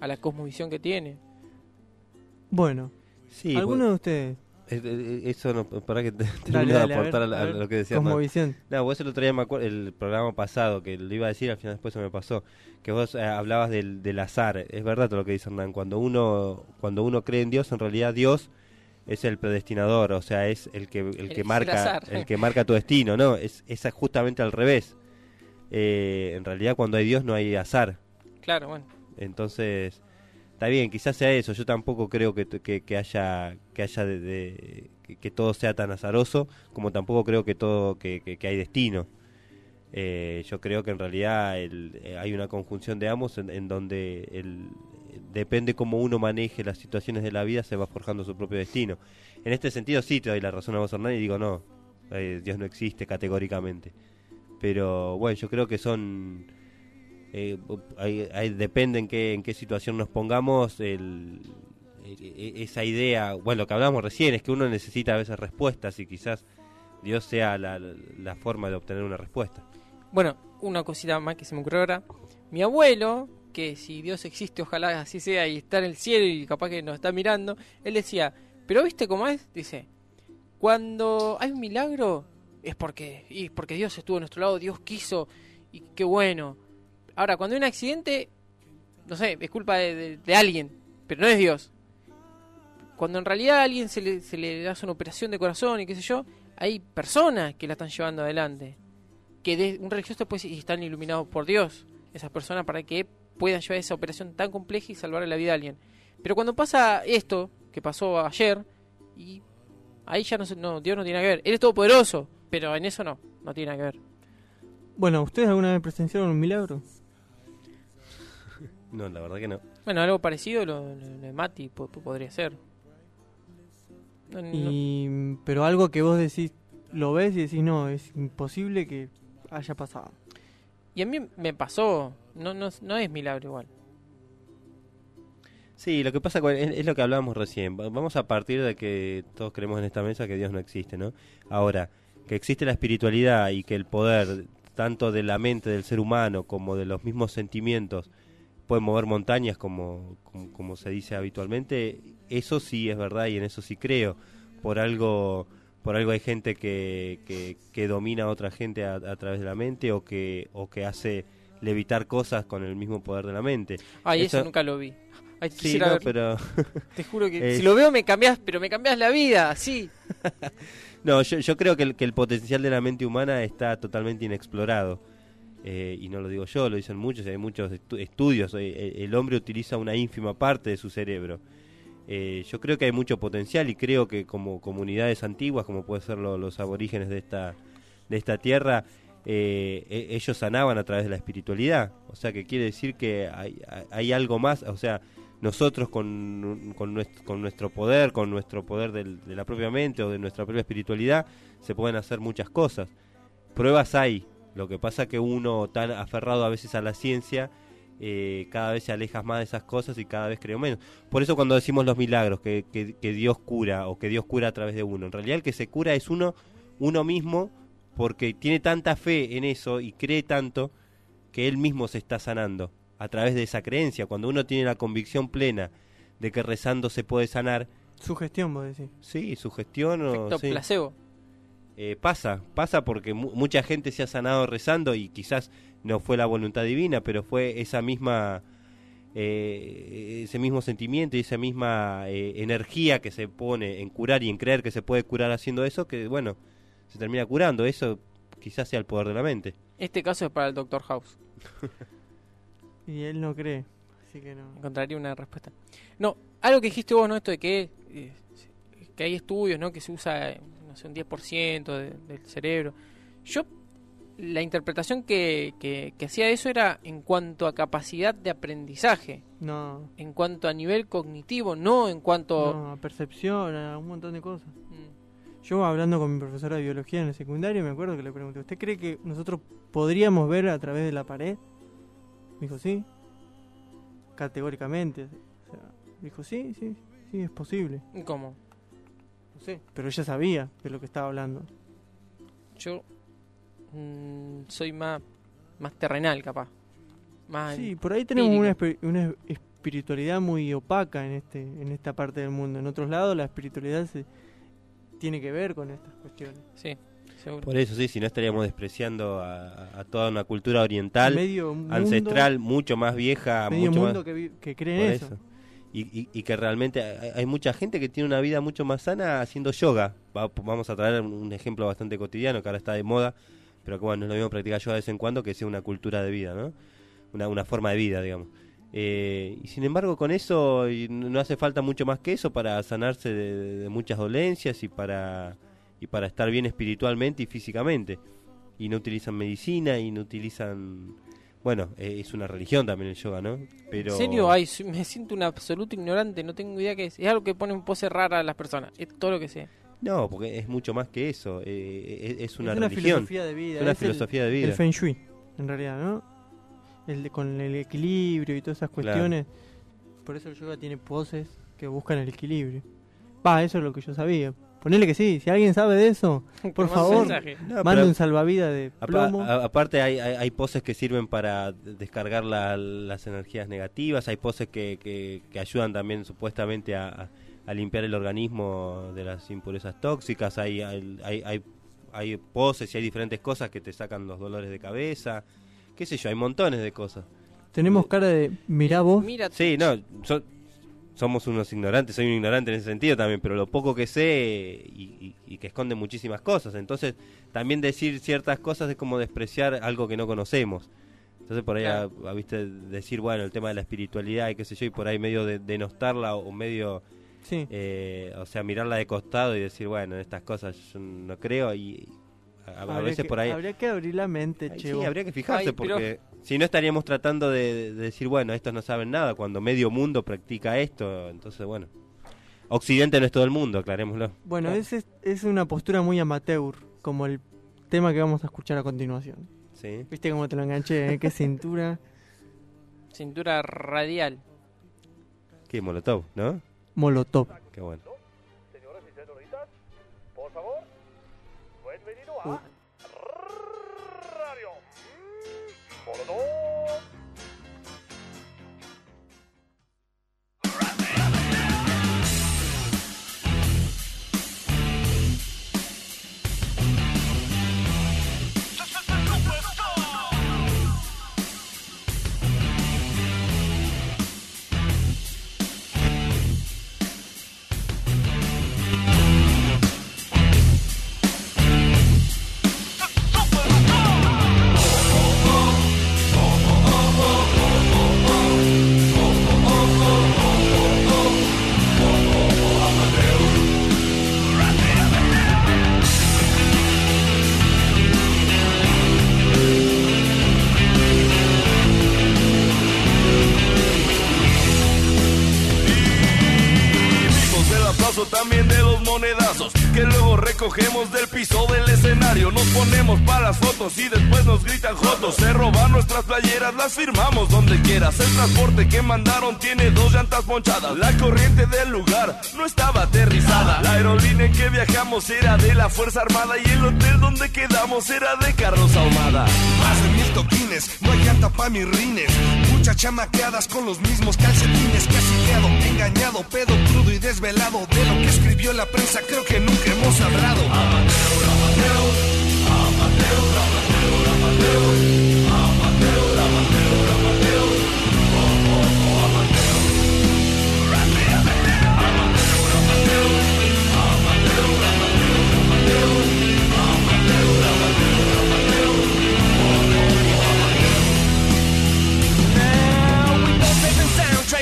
a la cosmovisión que tiene.
Bueno,
Sí,
¿alguno
pues-
de ustedes?
Eso no, para que te
Dale,
de
dale, a
aportar
ver,
a,
a
a
ver.
lo que decía Hernán.
Cosmovisión.
No, vos el otro día me acuerdo, el programa pasado, que lo iba a decir, al final después se me pasó, que vos eh, hablabas del, del azar. Es verdad todo lo que dice Hernán, cuando uno, cuando uno cree en Dios, en realidad Dios es el predestinador, o sea, es el que, el que
el
marca, el que marca tu destino, ¿no? Es, es justamente al revés. Eh, en realidad cuando hay Dios no hay azar.
Claro, bueno.
Entonces, está bien, quizás sea eso. Yo tampoco creo que, que, que haya que haya de, de- que, que todo sea tan azaroso, como tampoco creo que todo que, hay destino. Eh, yo creo que en realidad el- eh, hay una conjunción de ambos en, en donde el, depende cómo uno maneje las situaciones de la vida, se va forjando su propio destino. En este sentido sí te doy la razón a vos, Hernán, y digo no, eh, Dios no existe categóricamente. Pero bueno, yo creo que son eh, depende en qué, en qué situación nos pongamos, el, e- esa idea, bueno, lo que hablamos recién es que uno necesita a veces respuestas y quizás Dios sea la, la forma de obtener una respuesta.
Bueno, una cosita más que se me ocurrió ahora. Mi abuelo, que si Dios existe, ojalá así sea y está en el cielo y capaz que nos está mirando, él decía, pero ¿viste cómo es? Dice, cuando hay un milagro es porque, y porque Dios estuvo a nuestro lado, Dios quiso y qué bueno. Ahora, cuando hay un accidente, no sé, es culpa de, alguien, pero no es Dios. Cuando en realidad a alguien se le, se le hace una operación de corazón y qué sé yo, hay personas que la están llevando adelante que de, un religioso después y están iluminados por Dios, esas personas para que puedan llevar esa operación tan compleja y salvar la vida a alguien. Pero cuando pasa esto, que pasó ayer, y ahí ya no, no Dios no tiene nada que ver. Él es todopoderoso, pero en eso no, no tiene nada que ver.
Bueno, ¿ustedes alguna vez presenciaron un milagro?
No, la verdad que no.
Bueno, algo parecido lo, lo- lo de Mati po- po- podría ser. No, no-
Y, pero algo que vos decís, lo ves y decís, no, es imposible que haya pasado.
Y a mí me pasó, no, no, no es milagro igual.
Sí, lo que pasa con- es, es lo que hablábamos recién. Va- Vamos a partir de que todos creemos en esta mesa que Dios no existe, ¿no? Ahora, que existe la espiritualidad y que el poder, tanto de la mente del ser humano como de los mismos sentimientos, puede mover montañas, como, como, como se dice habitualmente, eso sí es verdad y en eso sí creo. Por algo, por algo hay gente que, que, que domina a otra gente a, a través de la mente o que, o que hace levitar cosas con el mismo poder de la mente.
Ay, eso, nunca lo vi. Ay,
Sí, no, pero...
Te juro que
Es-
si lo veo me cambias, pero me cambias la vida, sí.
No, yo, yo creo que el, potencial de la mente humana está totalmente inexplorado. Eh, y no lo digo yo, lo dicen muchos, hay muchos estu- estudios. eh, eh, el hombre utiliza una ínfima parte de su cerebro. Yo creo que hay mucho potencial y creo que como comunidades antiguas, como pueden ser lo- los aborígenes de esta, de esta tierra, e- ellos sanaban a través de la espiritualidad. O sea, que quiere decir que hay- hay algo más, o sea, nosotros con, con, nuestro, poder, con nuestro poder del- de la propia mente o de nuestra propia espiritualidad, se pueden hacer muchas cosas. Pruebas hay, lo que pasa que uno tan aferrado a veces a la ciencia, eh, cada vez se aleja más de esas cosas y cada vez creo menos. Por eso cuando decimos los milagros, que, que- que Dios cura o que Dios cura a través de uno, en realidad el que se cura es uno, uno mismo, porque tiene tanta fe en eso y cree tanto que él mismo se está sanando a través de esa creencia. Cuando uno tiene la convicción plena de que rezando se puede sanar,
Sugestión, vos decís.
sí, sugestión o sí.
placebo.
Eh, pasa, pasa porque mu- mucha gente se ha sanado rezando y quizás no fue la voluntad divina, pero fue esa misma, eh, ese mismo sentimiento y esa misma eh, energía que se pone en curar y en creer que se puede curar haciendo eso, que bueno, se termina curando. Eso quizás sea el poder de la mente.
Este caso es para el Dr. House.
Y él no cree. Así que no.
Encontraría una respuesta. No, algo que dijiste vos, ¿no? Esto de que, eh, que hay estudios, ¿no? Que se usa, eh, no sé, un 10% de- del cerebro. Yo, la interpretación que, que, que hacía de eso era en cuanto a capacidad de aprendizaje.
No.
En cuanto a nivel cognitivo, no en cuanto...
No, a percepción, a un montón de cosas.
Mm.
Yo hablando con mi profesora de biología en el secundario, me acuerdo que le pregunté, ¿usted cree que nosotros podríamos ver a través de la pared? Me dijo, sí. Categóricamente. O sea, dijo, sí, sí, sí, es posible.
¿Cómo?
No sé. Pero ella sabía de lo que estaba hablando.
Yo mm, soy más, más terrenal, capaz. Más
Sí, por ahí tenemos una, una espiritualidad muy opaca en este en esta parte del mundo. En otros lados la espiritualidad se tiene que ver con estas cuestiones.
Sí, seguro.
Por eso sí, si no estaríamos despreciando a, a toda una cultura oriental,
Medio mundo-
ancestral, mucho más vieja,
Medio
mucho
mundo
más...
que que cree eso.
Y, y- y que realmente hay, hay mucha gente que tiene una vida mucho más sana haciendo yoga. Va- vamos a traer un, ejemplo bastante cotidiano que ahora está de moda, pero que bueno, no es lo mismo practicar yoga de vez en cuando que sea una cultura de vida, ¿no? Una, una forma de vida, digamos. Eh, y sin embargo, con eso y no no hace falta mucho más que eso para sanarse de, de muchas dolencias y para, y para estar bien espiritualmente y físicamente. Y no utilizan medicina y no utilizan... Bueno, eh, es una religión también el yoga, ¿no? Pero...
En serio, ay, me siento un absoluto ignorante, no tengo idea qué es. Es algo que pone un pose rara a las personas, es todo lo que sé.
No, porque es mucho más que eso. eh, es, es una
es una
religión.
filosofía de vida.
Es una
es el-
filosofía de vida.
El Feng Shui, en realidad, ¿no? El de- con el equilibrio y todas esas
Claro.
cuestiones. Por eso el yoga tiene poses que buscan el equilibrio. Va, eso es lo que yo sabía. Ponele que sí, si alguien sabe de eso, por favor.
No,
manda un salvavidas de plomo.
a- aparte hay, hay, hay poses que sirven para descargar la- las energías negativas, hay poses que, que, que ayudan también supuestamente a, limpiar el organismo de las impurezas tóxicas, hay, hay, hay, hay, hay poses y hay diferentes cosas que te sacan los dolores de cabeza, qué sé yo, hay montones de cosas.
Tenemos cara de, mirá vos,
Mira,
Sí, no, so- somos unos ignorantes, soy un ignorante en ese sentido también, pero lo poco que sé y, y- y que esconde muchísimas cosas. Entonces, también decir ciertas cosas es como despreciar algo que no conocemos. Entonces, por ahí,
Claro.
a- a, viste, decir, bueno, el tema de la espiritualidad y qué sé yo, y por ahí medio de, denostarla o medio,
sí.
eh, o sea, mirarla de costado y decir, bueno, en estas cosas yo no creo y a, veces
que,
por ahí...
habría que abrir la mente,
Ay,
che.
Sí, habría que fijarse
Ay, pero-
porque si no estaríamos tratando de, de decir, bueno, estos no saben nada, cuando medio mundo practica esto, entonces bueno. Occidente no es todo el mundo, aclarémoslo.
Bueno, ese es, es una postura muy amateur, como el tema que vamos a escuchar a continuación.
Sí.
¿Viste cómo te lo enganché? eh? ¿Qué cintura?
cintura radial.
¿Qué? Molotov, ¿no?
Molotov.
Qué bueno.
Señoras Molotov.
Super
y después nos gritan jotos. Se roban nuestras playeras, las firmamos donde quieras. El transporte que mandaron tiene dos llantas ponchadas. La corriente del lugar no estaba aterrizada. La aerolínea en que viajamos era de la Fuerza Armada y el hotel donde quedamos era de Carlos Ahumada.
Más de mil toquines, no hay llanta pa' mis rines. Muchas chamaqueadas con los mismos calcetines. Casiqueado, engañado, pedo crudo y desvelado. De lo que escribió la prensa creo que nunca hemos hablado.
Europa, Deus, Europa, Europa,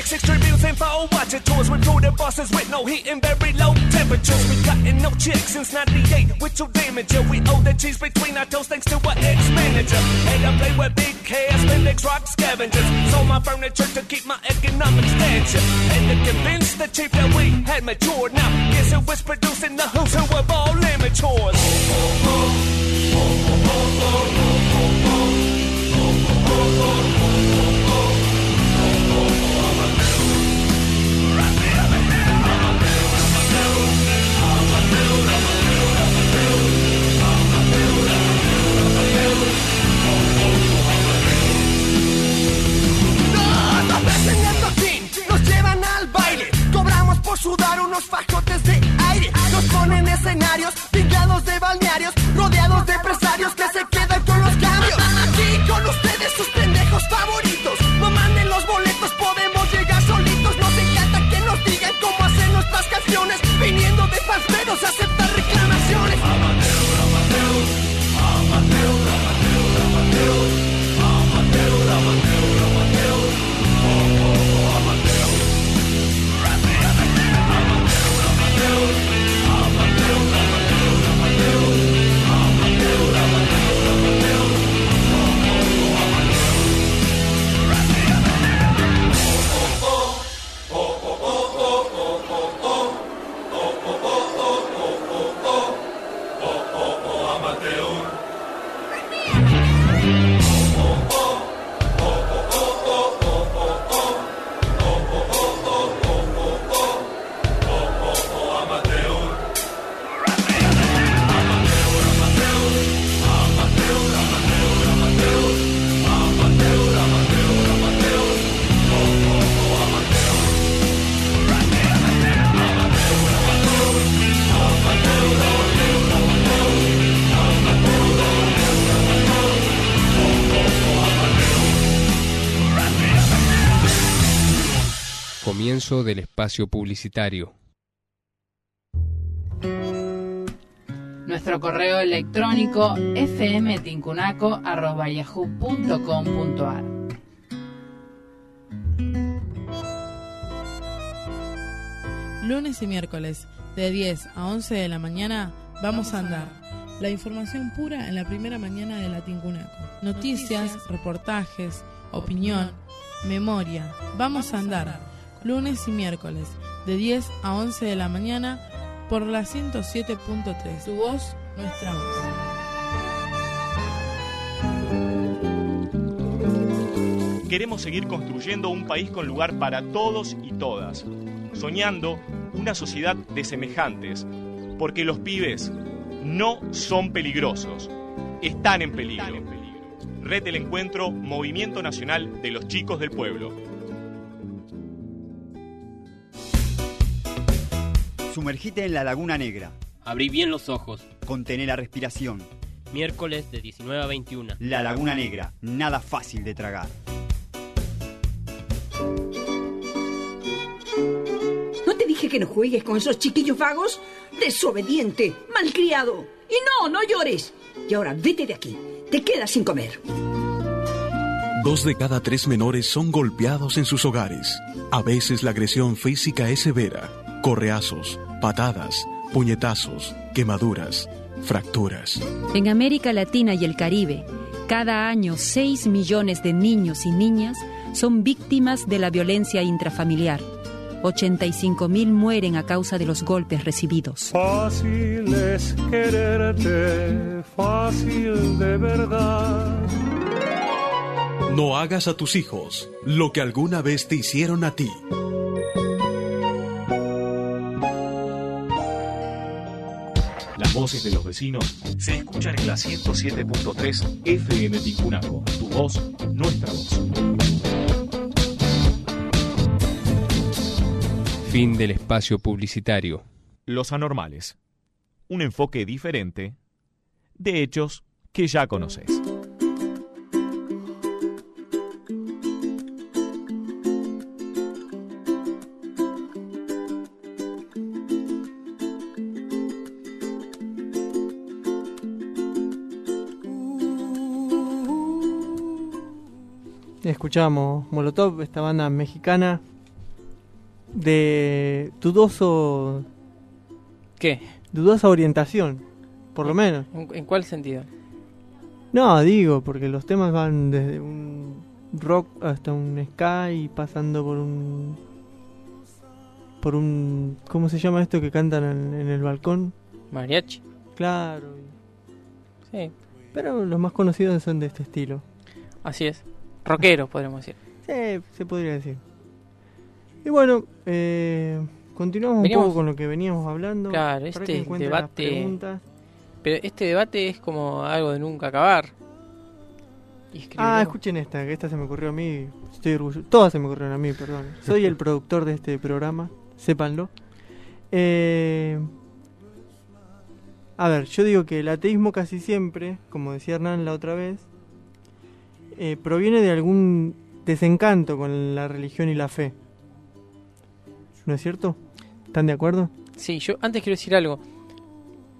Soundtracks, extreme music for watching tours with through the buses with no heat and very low temperatures. We gotten no chicks since 98 with your damage. We owe the cheese between our toes thanks to our ex-manager. And I play with big cash, Felix rock scavengers. Sold my furniture to keep my economic stature. And to convince the chief that we had matured. Now, guess who was producing the who's who of all amateurs?
Dos sudar unos fajotes de aire. Nos ponen escenarios pintados de balnearios, rodeados de empresarios que se quedan con los cambios. Aquí con ustedes sus pendejos favoritos. No manden los boletos, podemos llegar solitos. Nos encanta que nos digan cómo hacer nuestras canciones. Viniendo de palmeros a aceptar reclamaciones.
Comienzo del espacio publicitario.
Nuestro correo electrónico fmtincunaco.yahoo.com.ar Lunes y miércoles, de 10 a 11 de la mañana, vamos a andar. La información pura en la primera mañana de la Tincunaco. Noticias, reportajes, opinión, memoria. Vamos a andar. Lunes y miércoles, de 10 a 11 de la mañana, por la 107.3. Tu voz, nuestra voz.
Queremos seguir construyendo un país con lugar para todos y todas, soñando una sociedad de semejantes, porque los pibes no son peligrosos, están en peligro. Red del Encuentro, Movimiento Nacional de los Chicos del Pueblo.
Sumergite en la Laguna Negra.
Abrí bien los ojos.
Contener la respiración.
Miércoles de 19 a 21.
La Laguna Negra, nada fácil de tragar.
¿No te dije que no juegues con esos chiquillos vagos? Desobediente, malcriado. Y no, no llores. Y ahora vete de aquí. Te quedas sin comer.
Dos de cada tres menores son golpeados en sus hogares. A veces la agresión física es severa. Correazos, patadas, puñetazos, quemaduras, fracturas.
En América Latina y el Caribe, cada año 6 millones de niños y niñas son víctimas de la violencia intrafamiliar. 85.000 mueren a causa de los golpes recibidos.
Fácil es quererte, fácil de verdad.
No hagas a tus hijos lo que alguna vez te hicieron a ti.
Voces de los vecinos se escuchan en la 107.3 FM Tincunaco. Tu voz, nuestra voz.
Fin del espacio publicitario.
Los anormales. Un enfoque diferente de hechos que ya conoces.
Escuchamos Molotov, esta banda mexicana de dudoso.
¿Qué?
Dudosa orientación, por lo menos.
¿En, cuál sentido?
No, digo, porque los temas van desde un rock hasta un ska y pasando por un. por un. ¿Cómo se llama esto que cantan en, en el balcón?
Mariachi.
Claro.
Sí.
Pero los más conocidos son de este estilo.
Así es. Rockeros, podríamos decir.
Sí, se podría decir. Y bueno, eh, continuamos
Veníamos-
un poco con lo que veníamos hablando.
Claro, este debate. Pero este debate es como algo de nunca acabar.
Ah, escuchen esta, que esta se me ocurrió a mí. Estoy orgulloso. Todas se me ocurrieron a mí, perdón. Soy el productor de este programa, sépanlo. Eh, a ver, yo digo que el ateísmo casi siempre, como decía Hernán la otra vez, eh, proviene de algún desencanto con la religión y la fe. ¿No es cierto? ¿Están de acuerdo?
Sí, yo antes quiero decir algo.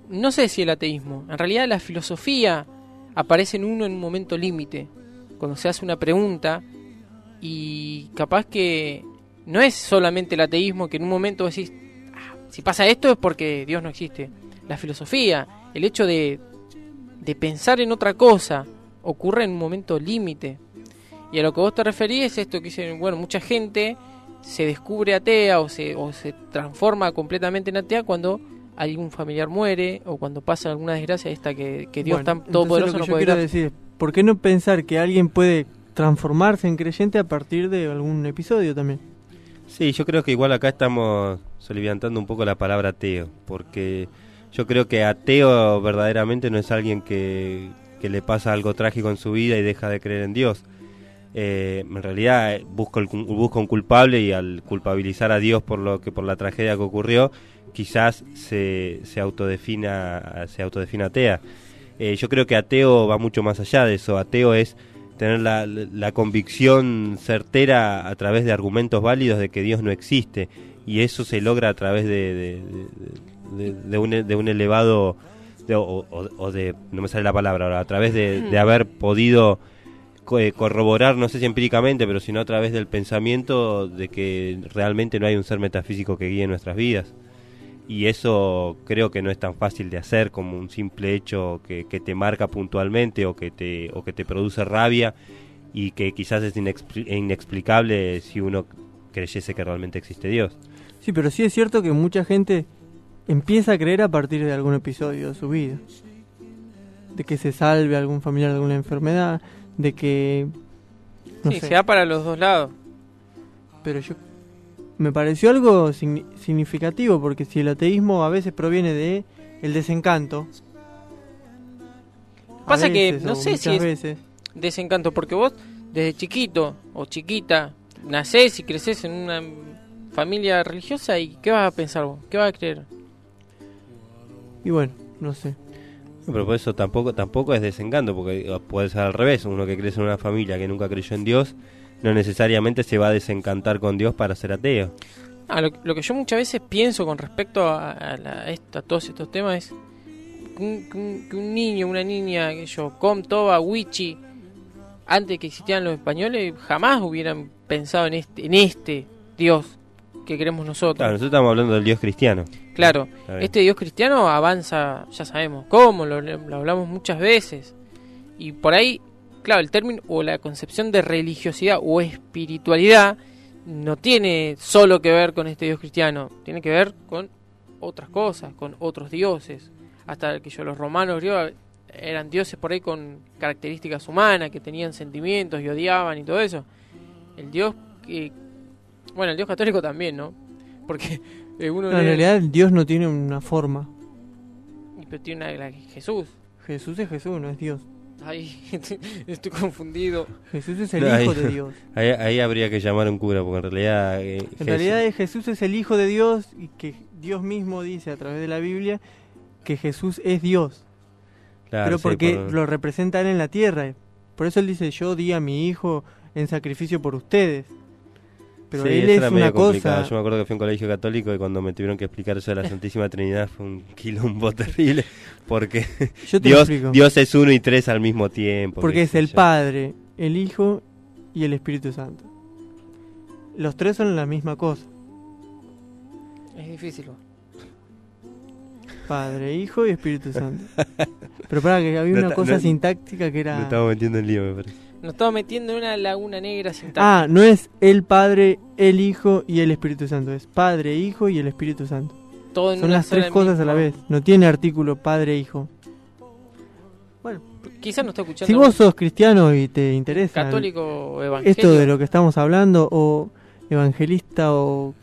No sé si el ateísmo. En realidad la filosofía aparece en uno en un momento límite. Cuando se hace una pregunta y capaz que no es solamente el ateísmo que en un momento decís, "Ah, si pasa esto es porque Dios no existe. La filosofía, el hecho de, de pensar en otra cosa, ocurre en un momento límite. Y a lo que vos te referís es esto que dicen, bueno, mucha gente se descubre atea o se, o se transforma completamente en atea cuando algún familiar muere o cuando pasa alguna desgracia esta que, que Dios
Bueno,
tan todopoderoso
lo
no
yo
puede
quiero
dar.
decir ¿por qué no pensar que alguien puede transformarse en creyente a partir de algún episodio también?
Sí, yo creo que igual acá estamos soliviantando un poco la palabra ateo, porque yo creo que ateo verdaderamente no es alguien que, que le pasa algo trágico en su vida y deja de creer en Dios. Eh, en realidad eh, busca, el- busca un culpable y al culpabilizar a Dios por lo que por la tragedia que ocurrió, quizás se, se autodefina se autodefina atea. Eh, yo creo que ateo va mucho más allá de eso. Ateo es tener la, la convicción certera a través de argumentos válidos de que Dios no existe y eso se logra a través de, de, de un elevado de- o, o- o de no me sale la palabra ahora a través de, de haber podido eh, corroborar no sé si empíricamente pero sino a través del pensamiento de que realmente no hay un ser metafísico que guíe nuestras vidas y eso creo que no es tan fácil de hacer como un simple hecho que, que te marca puntualmente o que te o que te produce rabia y que quizás es inexpli- inexplicable si uno creyese que realmente existe Dios.
Sí, pero sí es cierto que mucha gente empieza a creer a partir de algún episodio de su vida. De que se salve algún familiar de alguna enfermedad, de que... no
sí,
sé.
se da para los dos lados.
Pero yo... Me pareció algo signi- significativo, porque si el ateísmo a veces proviene de el desencanto...
Pasa que no sé si es
veces,
desencanto, porque vos desde chiquito o chiquita nacés y creces en una familia religiosa y ¿qué vas a pensar vos? ¿Qué vas a creer?
Y bueno, no sé.
Pero por eso tampoco tampoco es desencanto, porque puede ser al revés, uno que crece en una familia que nunca creyó en Dios, no necesariamente se va a desencantar con Dios para ser ateo.
Ah, lo, lo que yo muchas veces pienso con respecto a, a la- a esto- a todos estos temas es que un, que un- que un niño, una niña, que yo, Com, Toba, Wichi, antes que existieran los españoles, jamás hubieran pensado en este, en este Dios que queremos nosotros.
Claro, nosotros estamos hablando del Dios cristiano.
Claro, este Dios cristiano avanza, ya sabemos cómo, lo, lo hablamos muchas veces. Y por ahí, claro, el término o la concepción de religiosidad o espiritualidad no tiene solo que ver con este Dios cristiano, tiene que ver con otras cosas, con otros dioses. Hasta que yo, los romanos griegos eran dioses por ahí con características humanas, que tenían sentimientos y odiaban y todo eso. El Dios que. Bueno, el Dios católico también, ¿no? Porque eh, uno.
No, en
lee-
realidad Dios no tiene una forma.
pero tiene una- la- Jesús.
Jesús es Jesús, no es Dios.
Ay, estoy confundido.
Jesús es el
No,
Hijo
ahí-
de Dios.
Ahí, ahí habría que llamar a un cura, porque en realidad... eh,
En
Jesús-
realidad es- Jesús es el Hijo de Dios y que Dios mismo dice a través de la Biblia que Jesús es Dios.
Claro,
pero
sí,
porque
por-
lo representa él en la tierra. Por eso él dice, yo di a mi hijo en sacrificio por ustedes. Pero
Sí,
él
eso
es
era medio
una
complicado.
cosa...
Yo me acuerdo que fui a un colegio católico y cuando me tuvieron que explicar eso de la Santísima Trinidad fue un quilombo terrible. Porque
Yo te
Dios. Dios es uno y tres al mismo tiempo.
Porque es el
yo.
Padre, el Hijo y el Espíritu Santo. Los tres son la misma cosa.
Es difícil.
Padre, Hijo y Espíritu Santo. Pero para que había
No
una cosa
no-
sintáctica que era...
estamos metiendo en lío, me parece.
Nos estamos metiendo en una laguna negra sintáctica.
Ah, no es el Padre, el Hijo y el Espíritu Santo. Es Padre, Hijo y el Espíritu Santo.
Todo en
Son
una
las tres cosas a la vez. No tiene artículo Padre, Hijo.
Quizás no está escuchando.
Si vos sos cristiano y te interesa
Católico o evangelio.
esto de lo que estamos hablando, o evangelista, o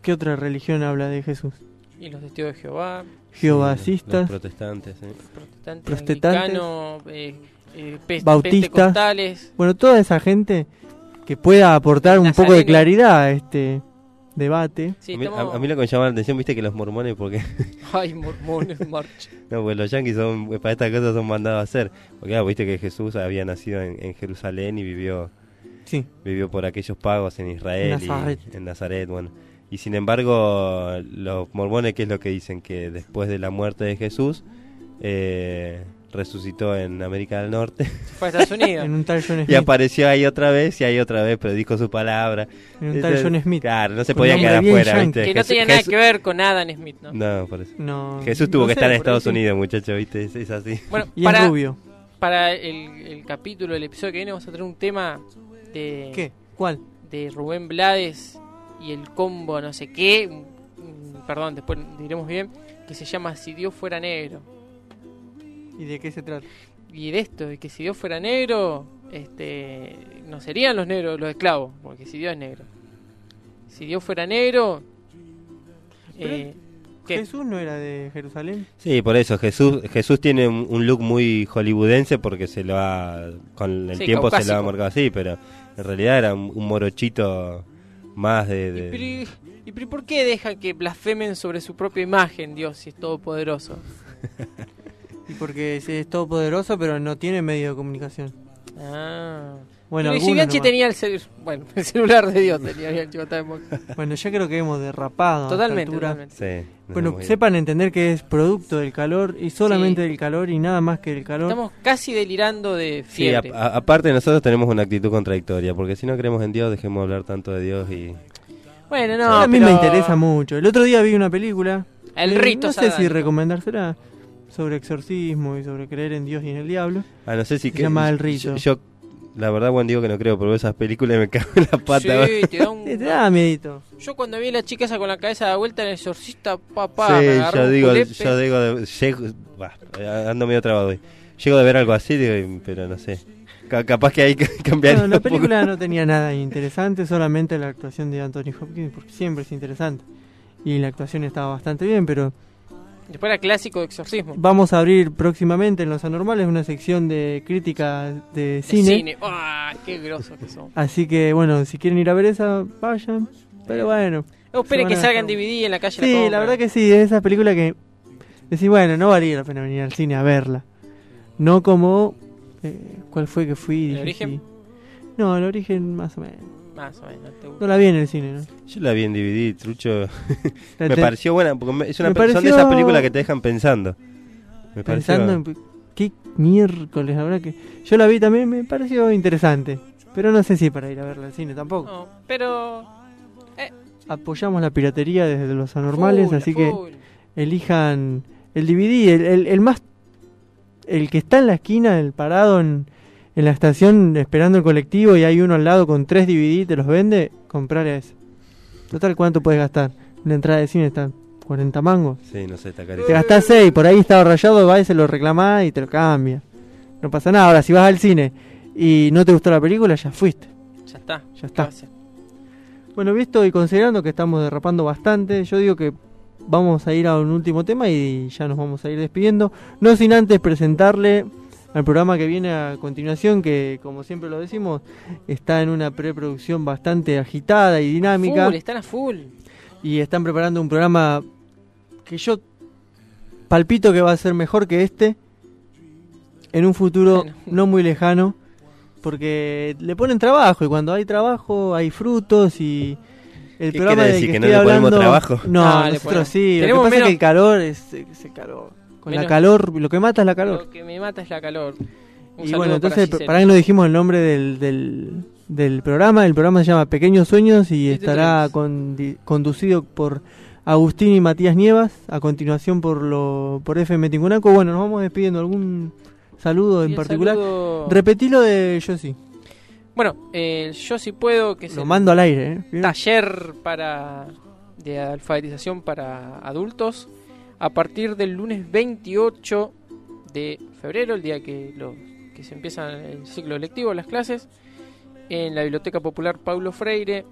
qué otra religión habla de Jesús,
Y los testigos de Jehová.
jehovasistas,
Los protestantes, sí.
Protestantes,
Protestantes.
Eh,
bautistas,
pentecostales.
bueno, toda esa gente que pueda aportar un poco de claridad a este debate.
Sí,
a, mí, a-
estamos-
a mí lo que me llama la atención, viste que los mormones, porque
Ay, mormones, marcha.
no, pues los yanquis son, para estas cosas son mandados a hacer. Porque claro, viste que Jesús había nacido en, en Jerusalén y vivió
Sí.
vivió por aquellos pagos en Israel
En Nazaret.
y en Nazaret, bueno. Y sin embargo, los mormones, ¿qué es lo que dicen? Que después de la muerte de Jesús, eh, resucitó en América del Norte.
Fue a Estados Unidos.
En un tal John
Y
Smith.
apareció ahí otra vez y ahí otra vez, pero dijo su palabra.
En un tal John Smith.
Claro, no se podía quedar afuera.
Que no
Jesús-
tenía nada que ver con Adam Smith, ¿no?
No, por eso.
No,
Jesús tuvo
no
que
sé,
estar en Estados. Unidos, muchacho, ¿viste? Es, es así.
Bueno,
Y es
para,
rubio.
para el, el capítulo, el episodio que viene, vamos a tener un tema de.
¿Qué? ¿Cuál?
De Rubén Blades y el combo, no sé qué. Perdón, después diremos bien. Que se llama Si Dios fuera negro.
¿Y de qué se trata?
Y de esto, de que si Dios fuera negro, este, no serían los negros los esclavos, porque si Dios es negro. Si Dios fuera negro,
Pero
eh, ¿qué?
Jesús no era de Jerusalén.
Sí, por eso Jesús Jesús tiene un, un look muy hollywoodense porque se lo ha con el
Sí,
tiempo se lo ha
caucásico.
marcado así, pero en realidad era un, un morochito más de, de-
Pero, ¿y- ¿Y pero por qué deja que blasfemen sobre su propia imagen, Dios, si es todopoderoso?
Y porque es, es todopoderoso, pero no tiene medio de comunicación.
Ah.
Bueno,
Pero y si
algunos
Bianchi
nomás.
tenía el, cel- bueno, el celular de Dios, tenía Bianchi.
Bueno, ya creo que hemos derrapado.
Totalmente, totalmente.
Sí,
Bueno, sepan entender que es producto del calor y solamente
Sí.
del calor y nada más que del calor.
Estamos casi delirando de
Sí, a-
fiebre.
a- aparte nosotros tenemos una actitud contradictoria, porque si no creemos en Dios, dejemos de hablar tanto de Dios y...
bueno, no,
a mí
pero-
me interesa mucho. El otro día vi una película.
El
eh,
rito
No sé si recomendársela sobre exorcismo y sobre creer en Dios y en el diablo.
Ah, no sé si...
Se
que-
llama El Rito.
Yo, la verdad, buen digo que no creo, pero veo esas películas y me cago en la pata.
Sí, te da un...
Te da miedito.
Yo cuando vi a la chica esa con la cabeza de vuelta en el exorcista, papá,
Sí,
me
yo digo, yo digo, de- llego, bah, ando medio trabado hoy. Llego de ver algo así, digo, pero no sé. Ca- capaz que ahí cambiaría
No, la
poco.
película no tenía nada interesante, solamente la actuación de Anthony Hopkins, porque siempre es interesante. Y la actuación estaba bastante bien, pero
Después era clásico de exorcismo.
vamos a abrir próximamente en Los Anormales una sección de crítica de cine.
¡Ah! ¡Qué grosos que son!
Así que, bueno, si quieren ir a ver esa, vayan. Pero bueno.
Oh, espere
se
que
van a
salga en
dejar-
DVD en la calle.
Sí, la verdad que sí, es esa película que decís, bueno, no valía la pena venir al cine a verla. No como. eh, ¿Cuál fue que fui?
¿El origen?
sí. No, el origen más o menos.
Más o menos. te gusta.
No la vi en el cine, ¿no?
Yo la vi en DVD, trucho. Me
te-
pareció buena, porque me- es una
Me
pe- son de
pareció-
esas películas que te dejan pensando. Me pareció-
Pensando en qué miércoles habrá que. Yo la vi también, me pareció interesante. Pero no sé si para ir a verla al cine tampoco.
No, pero.
Apoyamos la piratería desde los anormales,
Full,
así que
full.
elijan el DVD, el, el, el más. El que está en la esquina, el parado en, en la estación esperando el colectivo y hay uno al lado con tres DVD y te los vende, comprale a ese. Total, ¿cuánto puedes gastar? Una entrada de cine está 40 mangos.
Sí, no sé, está
Te
carísimo.
gastás 6, por ahí estaba rayado, vas y se lo reclamás y te lo cambia. No pasa nada. Ahora, si vas al cine y no te gustó la película, ya fuiste.
Ya está.
Ya está. Bueno, visto y considerando que estamos derrapando bastante, yo digo que vamos a ir a un último tema y ya nos vamos a ir despidiendo. No sin antes presentarle al programa que viene a continuación, que como siempre lo decimos, está en una preproducción bastante agitada y dinámica.
Full, están a full.
Y están preparando un programa que yo palpito que va a ser mejor que este en un futuro no muy lejano. Porque le ponen trabajo y cuando hay trabajo hay frutos y el
¿Qué
programa
quiere
del
decir,
que
que no le ponemos
hablando
trabajo?
no,
Ah,
nosotros sí lo que pasa es que el calor es ese calor con la calor lo que mata es la calor
Lo que me mata es la calor. Un
y bueno,
para
entonces,
Giselle.
para que no dijimos el nombre del, del, del programa, el programa se llama Pequeños Sueños y estará condi- conducido por Agustín y Matías Nievas, a continuación por lo por FM Tincunaco. Bueno, nos vamos despidiendo. ¿Algún saludo en particular?
saludo-
Repetilo de yo sí.
Bueno, eh, yo sí puedo, que es
Lo
el
mando al aire, ¿eh?
Taller para de alfabetización para adultos a partir del lunes 28 de febrero, el día que, lo, que se empieza el ciclo lectivo, las clases, en la Biblioteca Popular Paulo Freire,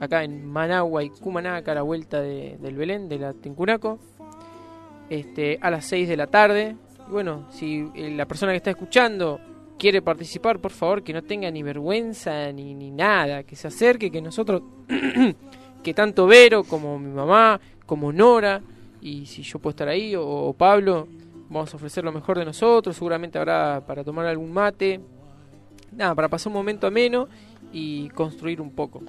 acá en Managua y Cumaná, acá a la vuelta de- del Belén, de la Tincunaco, este, a las 6 de la tarde. Y bueno, si eh, la persona que está escuchando quiere participar, por favor, que no tenga ni vergüenza ni, ni nada, que se acerque, que nosotros, que tanto Vero como mi mamá, como Nora, y si yo puedo estar ahí, o, o Pablo, vamos a ofrecer lo mejor de nosotros, seguramente habrá para tomar algún mate, nada, para pasar un momento ameno y construir un poco.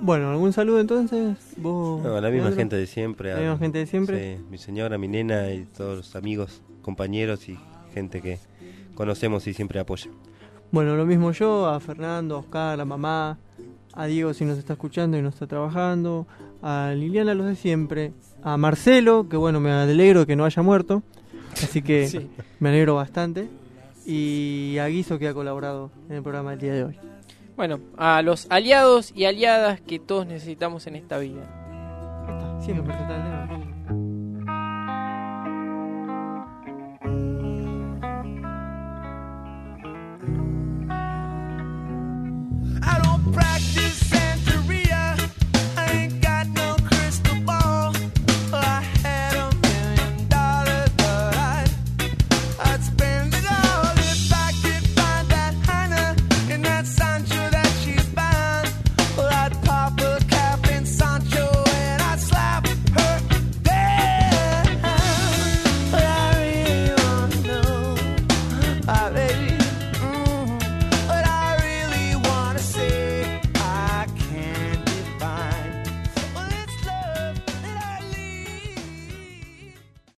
Bueno, ¿algún saludo entonces? ¿Vos,
No, la misma gente de siempre.
La
a-
misma gente de siempre.
Sí, mi señora, mi nena y todos los amigos, compañeros y gente que conocemos y siempre apoya.
Bueno, lo mismo yo, a Fernando, a Oscar, a mamá, a Diego si nos está escuchando y no está trabajando, a Liliana los de siempre, a Marcelo, que bueno, me alegro que no haya muerto, así que me alegro bastante, y a Guiso que ha colaborado en el programa del día de hoy.
Bueno, a los aliados y aliadas que todos necesitamos en esta vida.